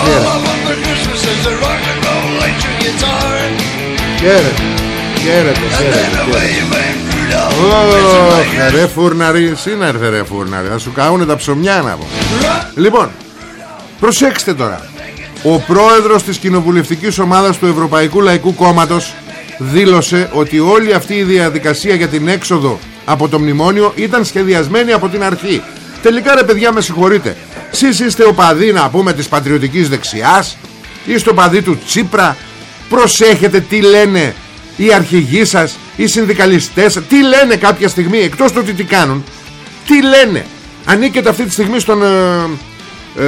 All I want for Christmas is a rock and roll electric guitar. Χαίρετε. Χαίρετε, χαίρετε. Ρε φούρναρη, σύναρθε ρε φούρναρη. Θα σου καούνε τα ψωμιά να πω. Λοιπόν, προσέξτε τώρα. Ο πρόεδρος της κοινοβουλευτικής ομάδας του Ευρωπαϊκού Λαϊκού Κόμματος δήλωσε ότι όλη αυτή η διαδικασία για την έξοδο από το μνημόνιο ήταν σχεδιασμένη από την αρχή. Τελικά ρε παιδιά με συγχωρείτε. Σεις είστε οπαδοί να πούμε της πατριωτικής δεξιάς. Είστε οπαδοί του Τσίπρα. Προσέχετε τι λένε οι αρχηγοί σας, οι συνδικαλιστές, τι λένε κάποια στιγμή, εκτός του ότι τι κάνουν, τι λένε. Ανήκετε αυτή τη στιγμή στον, ε,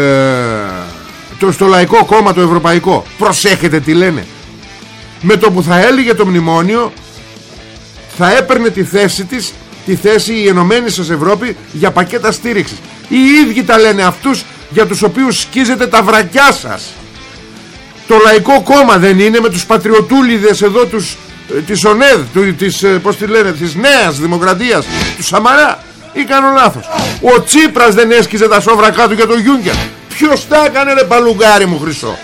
ε, στο Λαϊκό Κόμμα το Ευρωπαϊκό. Προσέχετε τι λένε. Με το που θα έλεγε το μνημόνιο, θα έπαιρνε τη θέση της, τη θέση η Ενωμένη σας Ευρώπη για πακέτα στήριξης. Οι ίδιοι τα λένε αυτούς για τους οποίους σκίζετε τα βρακιά σας. Το Λαϊκό Κόμμα δεν είναι με τους πατριωτούλιδες εδώ τους ε, της ΟΝΕΔ της, ε, πώς τη λένε, της νέας δημοκρατίας του Σαμαρά. Ή κάνω λάθος. Ο Τσίπρας δεν έσκιζε τα σόβρα κάτω για τον Γιούγκερ. Ποιος τα έκανε ρε παλουγκάρι μου χρυσό;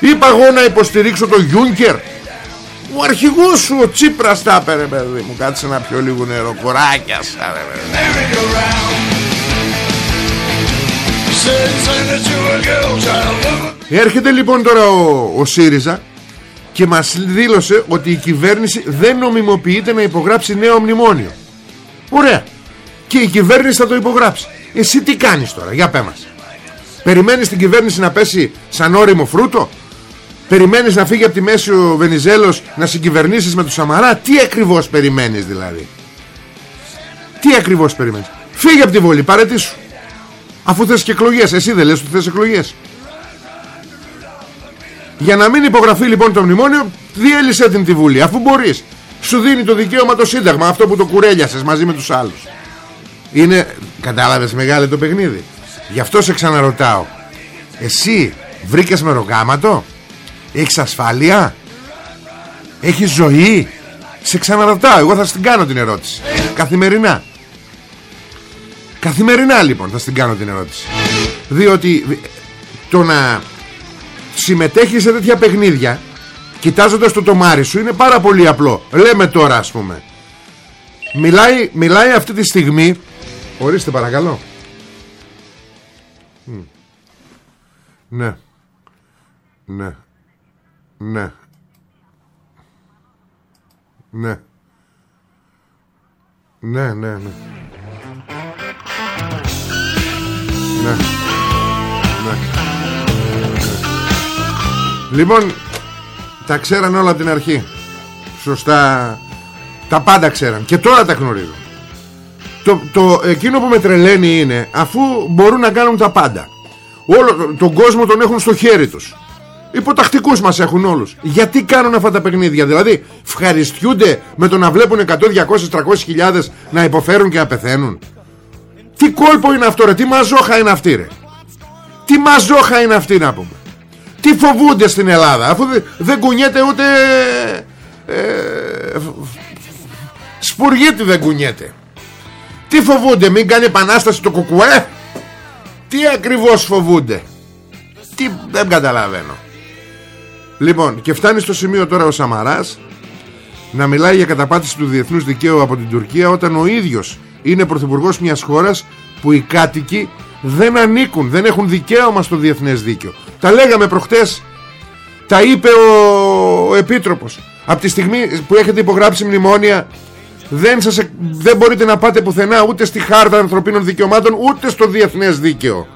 Είπα εγώ να υποστηρίξω τον Γιούγκερ. Ο αρχηγός σου ο Τσίπρας τα έπαιρε παιδί μου. Κάτσε να πιω λίγο νερό. Κοράκια Έρχεται λοιπόν τώρα ο, ο ΣΥΡΙΖΑ και μας δήλωσε ότι η κυβέρνηση δεν νομιμοποιείται να υπογράψει νέο μνημόνιο. Ωραία. Και η κυβέρνηση θα το υπογράψει. Εσύ τι κάνεις τώρα, για πέ μας. Περιμένεις την κυβέρνηση να πέσει σαν όριμο φρούτο; Περιμένεις να φύγει από τη μέση ο Βενιζέλος να συγκυβερνήσεις με τους Σαμαρά; Τι ακριβώς περιμένεις δηλαδή; Τι ακριβώς περιμένεις; Φύγε από τη βολή, παρετήσου. Αφού θες και εκλογές. Εσύ δεν λες ότι θες εκλογές. Για να μην υπογραφεί λοιπόν το μνημόνιο Διέλυσε την τη Βουλή Αφού μπορείς. Σου δίνει το δικαίωμα το Σύνταγμα Αυτό που το κουρέλιασες μαζί με τους άλλους. Είναι Κατάλαβες μεγάλο το παιχνίδι. Γι' αυτό σε ξαναρωτάω. Εσύ βρήκες μεροκάματο Έχεις ασφάλεια; Έχεις ζωή; Σε ξαναρωτάω Εγώ θα στην κάνω την ερώτηση. Καθημερινά Καθημερινά λοιπόν θα στην κάνω την ερώτηση. Διότι το να συμμετέχεις σε τέτοια παιχνίδια κοιτάζοντας το τομάρι σου είναι πάρα πολύ απλό. Λέμε τώρα ας πούμε. Μιλάει, μιλάει αυτή τη στιγμή ορίστε παρακαλώ. Ναι. Ναι. Ναι. Ναι. Ναι ναι ναι ναι. Ναι. Λοιπόν Τα ξέραν όλα από την αρχή. Σωστά. Τα πάντα ξέραν. Και τώρα τα γνωρίζουν το, το, Εκείνο που με τρελαίνει είναι Αφού μπορούν να κάνουν τα πάντα Όλο τον κόσμο τον έχουν στο χέρι τους. Υποτακτικούς μας έχουν όλους. Γιατί κάνουν αυτά τα παιχνίδια Δηλαδή ευχαριστιούνται με το να βλέπουν 100, 200, 300 χιλιάδες Να υποφέρουν και να πεθαίνουν Τι κόλπο είναι αυτό ρε Τι μαζόχα είναι αυτή ρε. Τι μαζόχα είναι αυτή να πούμε. Τι φοβούνται στην Ελλάδα Αφού δεν κουνιέται ούτε ε, Σπουργίτη δεν κουνιέται. Τι φοβούνται Μην κάνει επανάσταση το κουκουέ. Τι ακριβώς φοβούνται. Τι δεν καταλαβαίνω. Λοιπόν και φτάνει στο σημείο τώρα ο Σαμαράς Να μιλάει για καταπάτηση του διεθνούς δικαίου από την Τουρκία Όταν ο ίδιος είναι πρωθυπουργός μιας χώρας Που οι κάτοικοι δεν ανήκουν Δεν έχουν δικαίωμα στο διεθνές δίκαιο. Τα λέγαμε προχτές Τα είπε ο, ο Επίτροπος. Από τη στιγμή που έχετε υπογράψει μνημόνια δεν, σας, δεν μπορείτε να πάτε πουθενά ούτε στη χάρτα ανθρωπίνων δικαιωμάτων ούτε στο διεθνές δίκαιο.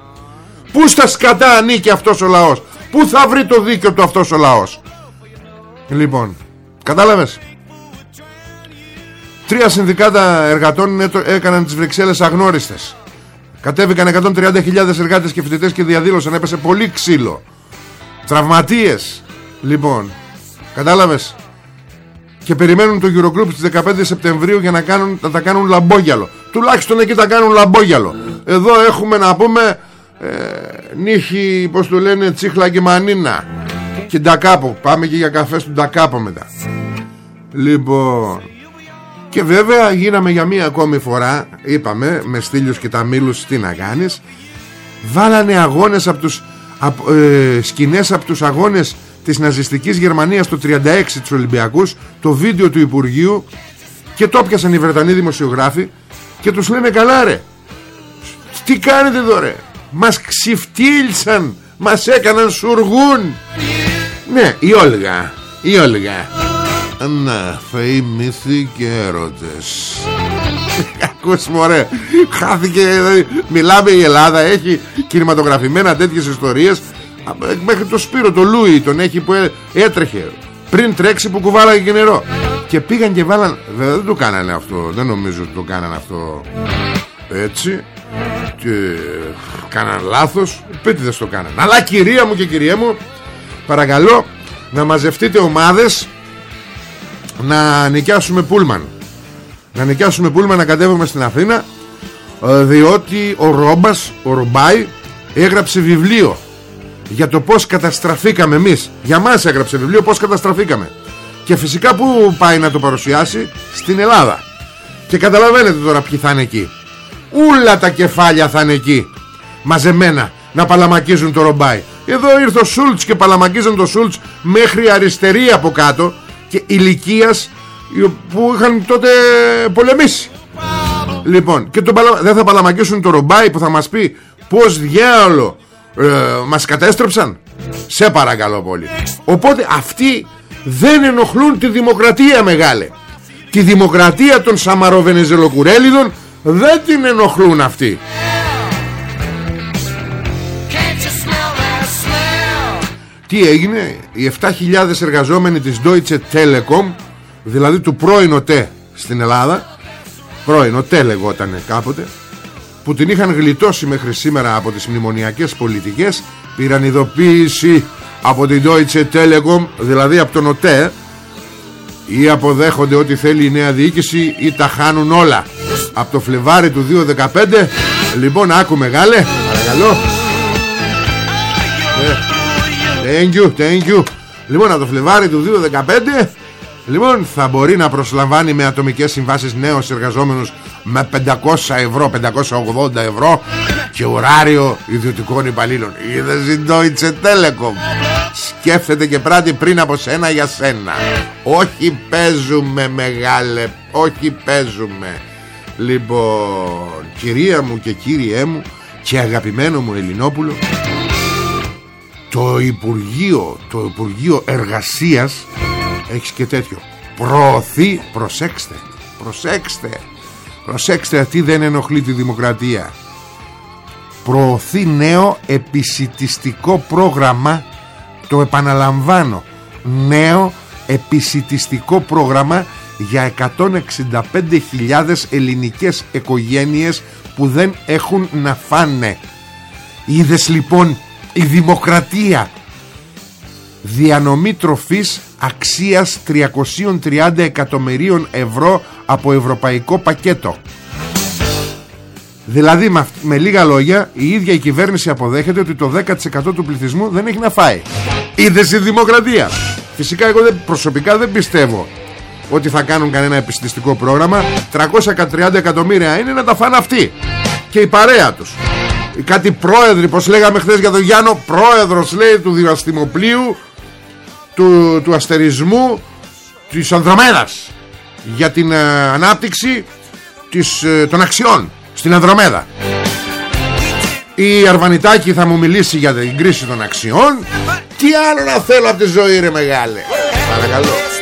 Πού στα σκατά ανήκει αυτός ο λαός; Πού θα βρει το δίκαιο του αυτός ο λαός; Λοιπόν Κατάλαβες; Τρία συνδικάτα εργατών έκαναν τις Βρυξέλλες αγνώριστες. Κατέβηκαν 130.000 εργάτες και φοιτητές και διαδήλωσαν. Έπεσε πολύ ξύλο. Τραυματίες Λοιπόν. Κατάλαβες; Και περιμένουν το Eurogroup στις 15 Σεπτεμβρίου για να, κάνουν, να τα κάνουν λαμπόγιαλο. Τουλάχιστον εκεί τα κάνουν λαμπόγιαλο. Εδώ έχουμε να πούμε ε, νύχη πως το λένε τσίχλα και μανίνα. Και ντακάπο. Πάμε και για καφέ στον ντακάπο μετά. Λοιπόν και βέβαια γίναμε για μία ακόμη φορά είπαμε με στήλιους και ταμίλους τι να κάνεις. Βάλανε αγώνες από τους από, ε, σκηνές από τους αγώνες της ναζιστικής Γερμανίας το 36 τους Ολυμπιακούς το βίντεο του Υπουργείου και το πιασαν οι Βρετανοί δημοσιογράφοι και τους λένε καλά ρε τι κάνετε εδώ ρε μας ξυφτύλσαν μας έκαναν σουργούν ναι η Όλγα η Όλγα να φαίμηθη και έρωτες. Ακούς μωρέ Χάθηκε δηλαδή, Μιλάμε η Ελλάδα Έχει κινηματογραφημένα τέτοιες ιστορίες. Μέχρι το Σπύρο το Λούι τον έχει που έτρεχε Πριν τρέξει που κουβάλαγε και νερό. Και πήγαν και βάλαν Δεν το κάνανε αυτό Δεν νομίζω ότι το κάνανε αυτό Έτσι. Και κάναν λάθος. Πίτιδες το κάνανε. Αλλά κυρία μου και κυρία μου Παρακαλώ να μαζευτείτε ομάδες να νοικιάσουμε πούλμαν. Να νοικιάσουμε πούλμαν να κατέβουμε στην Αθήνα ε, διότι ο Ρόμπας ο Ρομπάι έγραψε βιβλίο για το πως καταστραφήκαμε εμείς. Για μας έγραψε βιβλίο πως καταστραφήκαμε. Και φυσικά που πάει να το παρουσιάσει; Στην Ελλάδα. Και καταλαβαίνετε τώρα ποιοι θα είναι εκεί. Ούλα τα κεφάλια θα είναι εκεί Μαζεμένα να παλαμακίζουν το ρομπάι Εδώ ήρθε ο Σούλτς και παλαμακίζουν το Σούλτς Μέχρι αριστερή από κάτω και ηλικίας που είχαν τότε πολεμήσει. Λοιπόν και τον δεν θα παλαμακίσουν το ρομπάι που θα μας πει πως διάολο ε, μας κατέστρεψαν; Σε παρακαλώ πολύ. Οπότε αυτοί δεν ενοχλούν τη δημοκρατία μεγάλε. Τη δημοκρατία των Σαμαροβενεζελοκουρέλιδων δεν την ενοχλούν αυτοί Τι έγινε; Οι 7.000 εργαζόμενοι της Deutsche Telekom Δηλαδή του πρώην ΟΤΕ στην Ελλάδα Πρώην ΟΤΕ λεγότανε κάποτε Που την είχαν γλιτώσει μέχρι σήμερα από τις μνημονιακές πολιτικές Πήραν ειδοποίηση από την Deutsche Telekom Δηλαδή από τον ΟΤΕ Ή αποδέχονται ό,τι θέλει η νέα διοίκηση Ή τα χάνουν όλα. Από το Φλεβάρι του 2015 Λοιπόν άκου μεγάλε Παρακαλώ. Ε, Thank you, thank you. Λοιπόν, από το Φλεβάρι του 2015 Λοιπόν, θα μπορεί να προσλαμβάνει με ατομικές συμβάσεις νέους εργαζόμενους με 500 ευρώ, 580 ευρώ και ωράριο ιδιωτικών υπαλλήλων. Είδες η Deutsche Telekom; Σκέφτεται και πράττει πριν από σένα για σένα. Όχι παίζουμε μεγάλε, όχι παίζουμε. Λοιπόν, κυρία μου και κύριέ μου και αγαπημένο μου Ελληνόπουλο το Υπουργείο το Υπουργείο Εργασίας έχεις και τέτοιο. Προωθεί προσέξτε προσέξτε προσέξτε τι δεν ενοχλεί τη δημοκρατία. Προωθεί νέο επισητιστικό πρόγραμμα το επαναλαμβάνω νέο επισητιστικό πρόγραμμα για 165.000 ελληνικές οικογένειες που δεν έχουν να φάνε. Είδες λοιπόν η δημοκρατία. Διανομή τροφής αξίας 330 εκατομμυρίων ευρώ από ευρωπαϊκό πακέτο. Δηλαδή με, λίγα λόγια η ίδια η κυβέρνηση αποδέχεται ότι το 10% του πληθυσμού δεν έχει να φάει. Είδες η δημοκρατία. Φυσικά εγώ δεν, προσωπικά δεν πιστεύω ότι θα κάνουν κανένα επιστηστικό πρόγραμμα. 330 εκατομμύρια είναι να τα φάνε αυτοί και η παρέα τους κάτι πρόεδροι πως λέγαμε χθες για τον Γιάννο πρόεδρος λέει του διαστημοπλίου του, του αστερισμού της Ανδρομέδας για την ε, ανάπτυξη της, ε, των αξιών στην Ανδρομέδα. Η Αρβανιτάκη θα μου μιλήσει για την κρίση των αξιών. Τι άλλο να θέλω από τη ζωή ρε μεγάλε. Παρακαλώ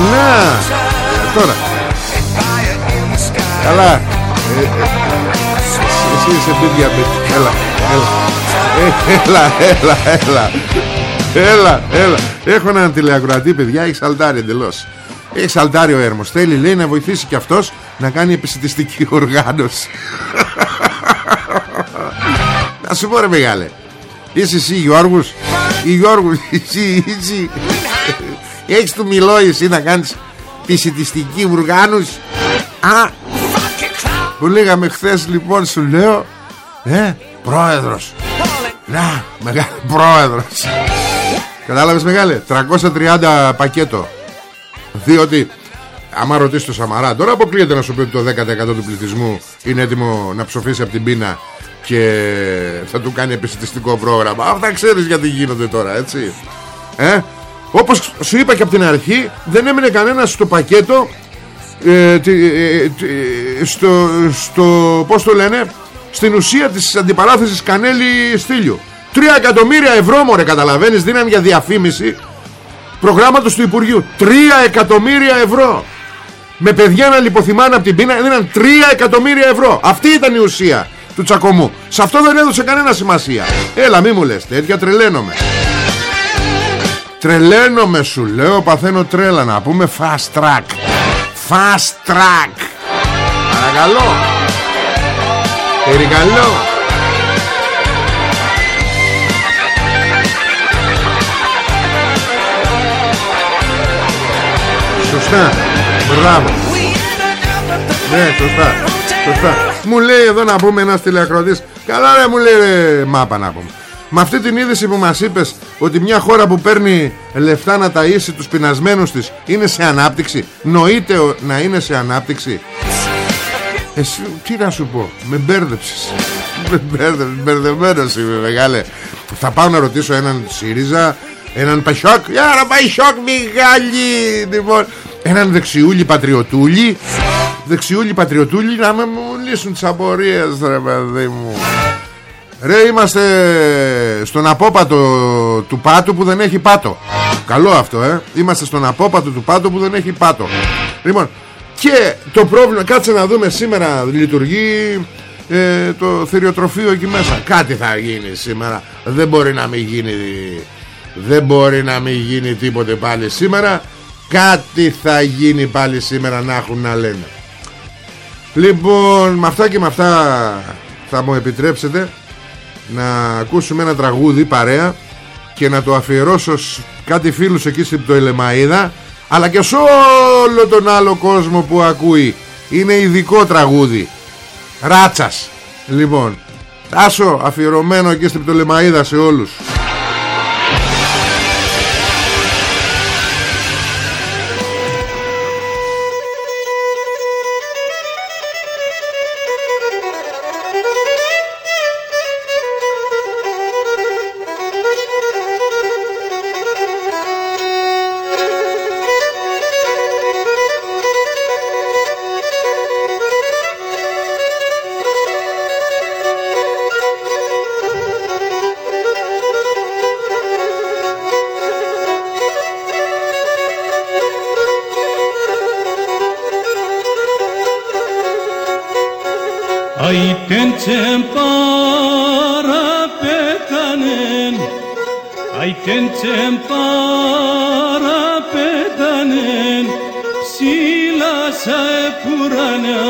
Α, τώρα. Καλά. Ε, ε, εσύ είσαι πίδια με... Έλα, έλα. Ε, έλα, έλα, έλα. Έλα, έλα. Έχω έναν τηλεακροατή, παιδιά, έχει σαλτάρει εντελώς. Έχει σαλτάρει ο Έρμος. Θέλει, λέει, να βοηθήσει και αυτός να κάνει επισητιστική οργάνωση. να σου πω, ρε μεγάλε. Είσαι εσύ Γιώργος Ή Γιώργος Εσύ, εσύ Έχεις του μιλώ εσύ να κάνεις Πισιτιστική οργάνωση Α! Που λέγαμε χθες λοιπόν σου λέω Ε Πρόεδρος. Να μεγάλη πρόεδρος. Κατάλαβες μεγάλε 330 πακέτο. Διότι Άμα ρωτήσεις το Σαμαρά Τώρα αποκλείεται να σου πει ότι το 10% του πληθυσμού Είναι έτοιμο να ψοφήσει από την πείνα Και θα του κάνει επιστημιστικό πρόγραμμα. Αυτά ξέρεις γιατί γίνονται τώρα έτσι. Ε; Όπως σου είπα και από την αρχή Δεν έμεινε κανένας στο πακέτο ε, ε, στο, στο, πώς το λένε Στην ουσία της αντιπαράθεσης Κανέλη Στήλιου 3 εκατομμύρια ευρώ μωρέ καταλαβαίνεις Δίναν για διαφήμιση Προγράμματος του Υπουργείου. 3 εκατομμύρια ευρώ. Με παιδιά να λιποθυμάνε από την πείνα Δίναν 3 εκατομμύρια ευρώ. Αυτή ήταν η ουσία του τσακωμού. Σε αυτό δεν έδωσε κανένα σημασία. Έλα μη μου λες τέτοια τρελαίνομαι Τρελαίνομαι σου λέω Παθαίνω τρέλα. Να πούμε fast track. Fast track. Παρακαλώ. Περικαλώ. Σωστά. Μπράβο. Ναι σωστά. Σωστά. Μου λέει εδώ να πούμε ένας τηλεακροτής Καλά ρε μου λέει ρε, μάπα να πούμε με αυτή την είδηση που μας είπες Ότι μια χώρα που παίρνει λεφτά να ταΐσει τους πεινασμένους της Είναι σε ανάπτυξη; Νοείται να είναι σε ανάπτυξη; Εσύ τι να σου πω Με μπέρδεψες. Με μπέρδεψες Μπερδεμένος είμαι μεγάλε. Θα πάω να ρωτήσω έναν ΣΥΡΙΖΑ Έναν Πασιόκ Γιάρα Πασιόκ Μιγάλη λοιπόν, Έναν δεξιούλι πατριωτούλι Δεξιούλι πατριωτούλι Να με μου λύσουν τις απορίες ρε παιδί μου Ρε είμαστε στον απόπατο του πάτου που δεν έχει πάτο. Καλό αυτό ε. Είμαστε στον απόπατο του πάτου που δεν έχει πάτο. Λοιπόν και το πρόβλημα Κάτσε να δούμε σήμερα λειτουργεί ε, Το θηριοτροφείο εκεί μέσα. Κάτι θα γίνει σήμερα. Δεν μπορεί να μην γίνει Δεν μπορεί να μην γίνει τίποτε πάλι σήμερα. Κάτι θα γίνει πάλι σήμερα να έχουν να λένε. Λοιπόν με αυτά και με αυτά Θα μου επιτρέψετε να ακούσουμε ένα τραγούδι παρέα και να το αφιερώσω κάτι φίλους εκεί στην Ελεμαΐδα αλλά και σε όλο τον άλλο κόσμο που ακούει. Είναι ειδικό τραγούδι. Ράτσας. Λοιπόν Άσο αφιερωμένο εκεί στην Πτολεμαΐδα σε όλους Aitemcem para petanen Aitemcem para petanen Sila sa purana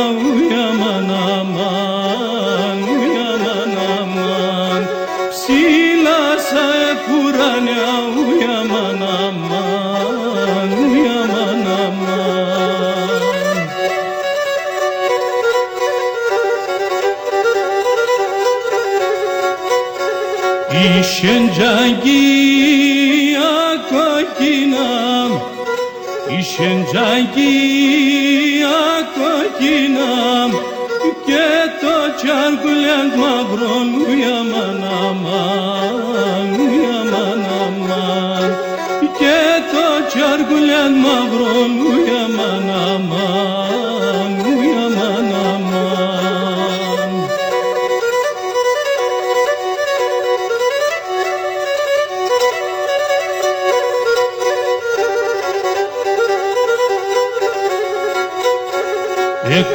İşencagiya kokinam İşencagiya kokinam Και το τσάρκουλιαν μαύρον ουιαμαν αμάν ουιαμαν αμάν Και το τσάρκουλιαν μαύρον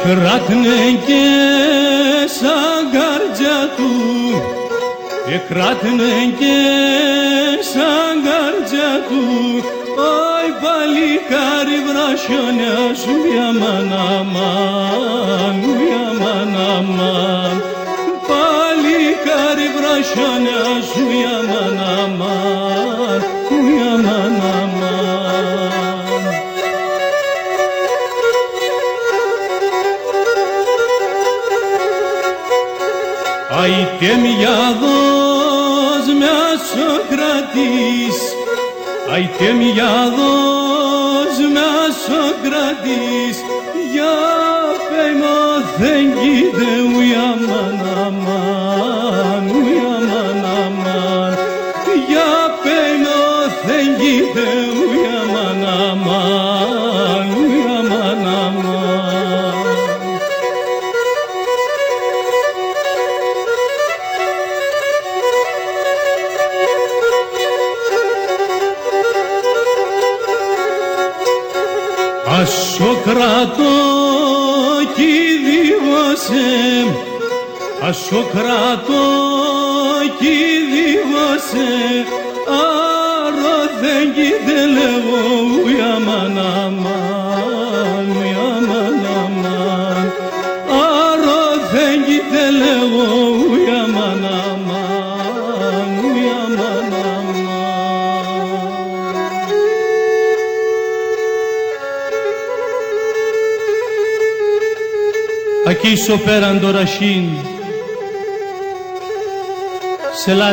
Εκράτνε και σαν καρδιά του. Εκράτνε και σαν καρδιά του. Ой, παλικάρι βρασιόνια σου για μαναμάν, για μαναμάν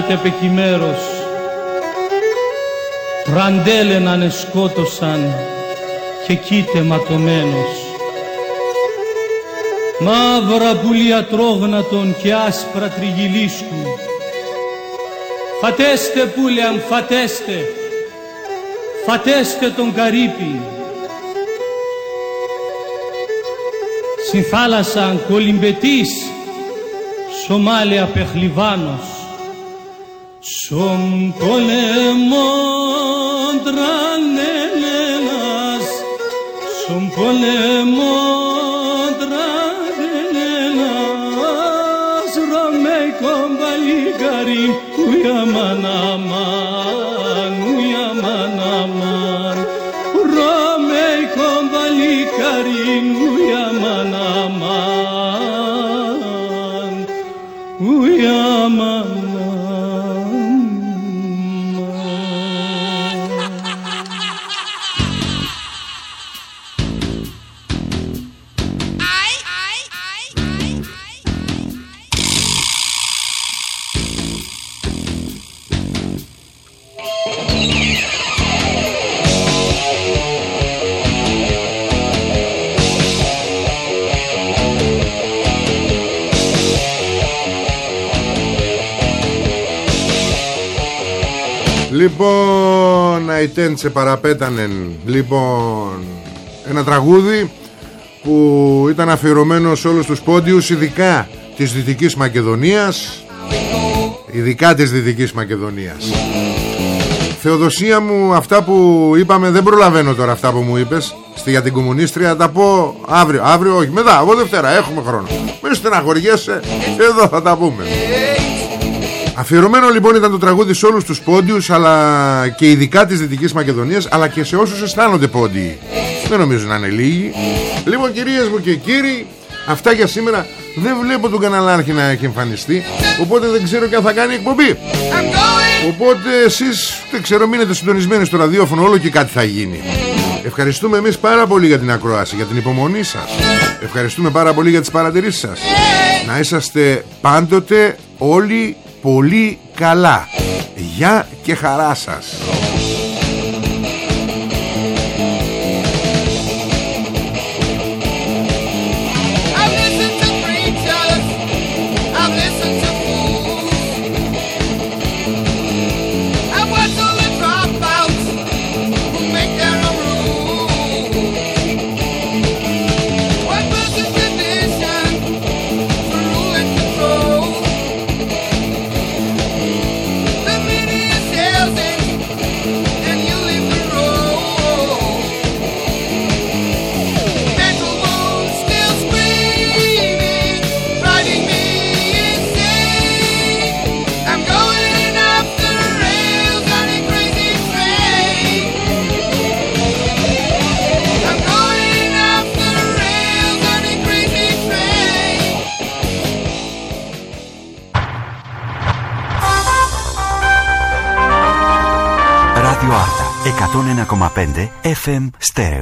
σε λάτε πεκυμέρος τραντέλεναν εσκότωσαν και κοίτε ματωμένος. Μαύρα πουλία τρόγνατον και άσπρα τριγυλίσκου. Φατέστε πουλιαν φατέστε. Φατέστε τον καρύπη Στην θάλασσα κολυμπετής Σομάλια πεχλιβάνος Σον πολεμόν τρανέλενας Σον πολεμόν Λοιπόν, αιτέντσε παραπέτανεν. Λοιπόν, ένα τραγούδι που ήταν αφιερωμένο σε όλους τους πόντιους, ειδικά της Δυτικής Μακεδονίας. Ειδικά της Δυτικής Μακεδονίας. Θεοδοσία μου, αυτά που είπαμε, δεν προλαβαίνω τώρα αυτά που μου είπες στη, για την κομμουνίστρια, θα τα πω αύριο. Αύριο όχι, μετά, από Δευτέρα, έχουμε χρόνο. Μην στεναχωριέσαι, εδώ θα τα πούμε. Αφιερωμένο λοιπόν ήταν το τραγούδι σε όλους τους πόντιους αλλά και ειδικά της Δυτικής Μακεδονίας αλλά και σε όσους αισθάνονται πόντιοι. Δεν νομίζω να είναι λίγοι. Λοιπόν κυρίες μου και κύριοι αυτά για σήμερα δεν βλέπω τον καναλάρχη να έχει εμφανιστεί οπότε δεν ξέρω και αν θα κάνει εκπομπή. Οπότε εσείς δεν ξέρω μείνετε συντονισμένοι στο ραδιόφωνο όλο και κάτι θα γίνει. Ευχαριστούμε εμείς πάρα πολύ για την ακρόαση, για την υπομονή σας. Ευχαριστούμε πάρα πολύ για τις παρατηρήσεις σας. Να είσαστε πάντοτε όλοι πολύ καλά. Γεια και χαρά σας. 91,5 FM Stereo.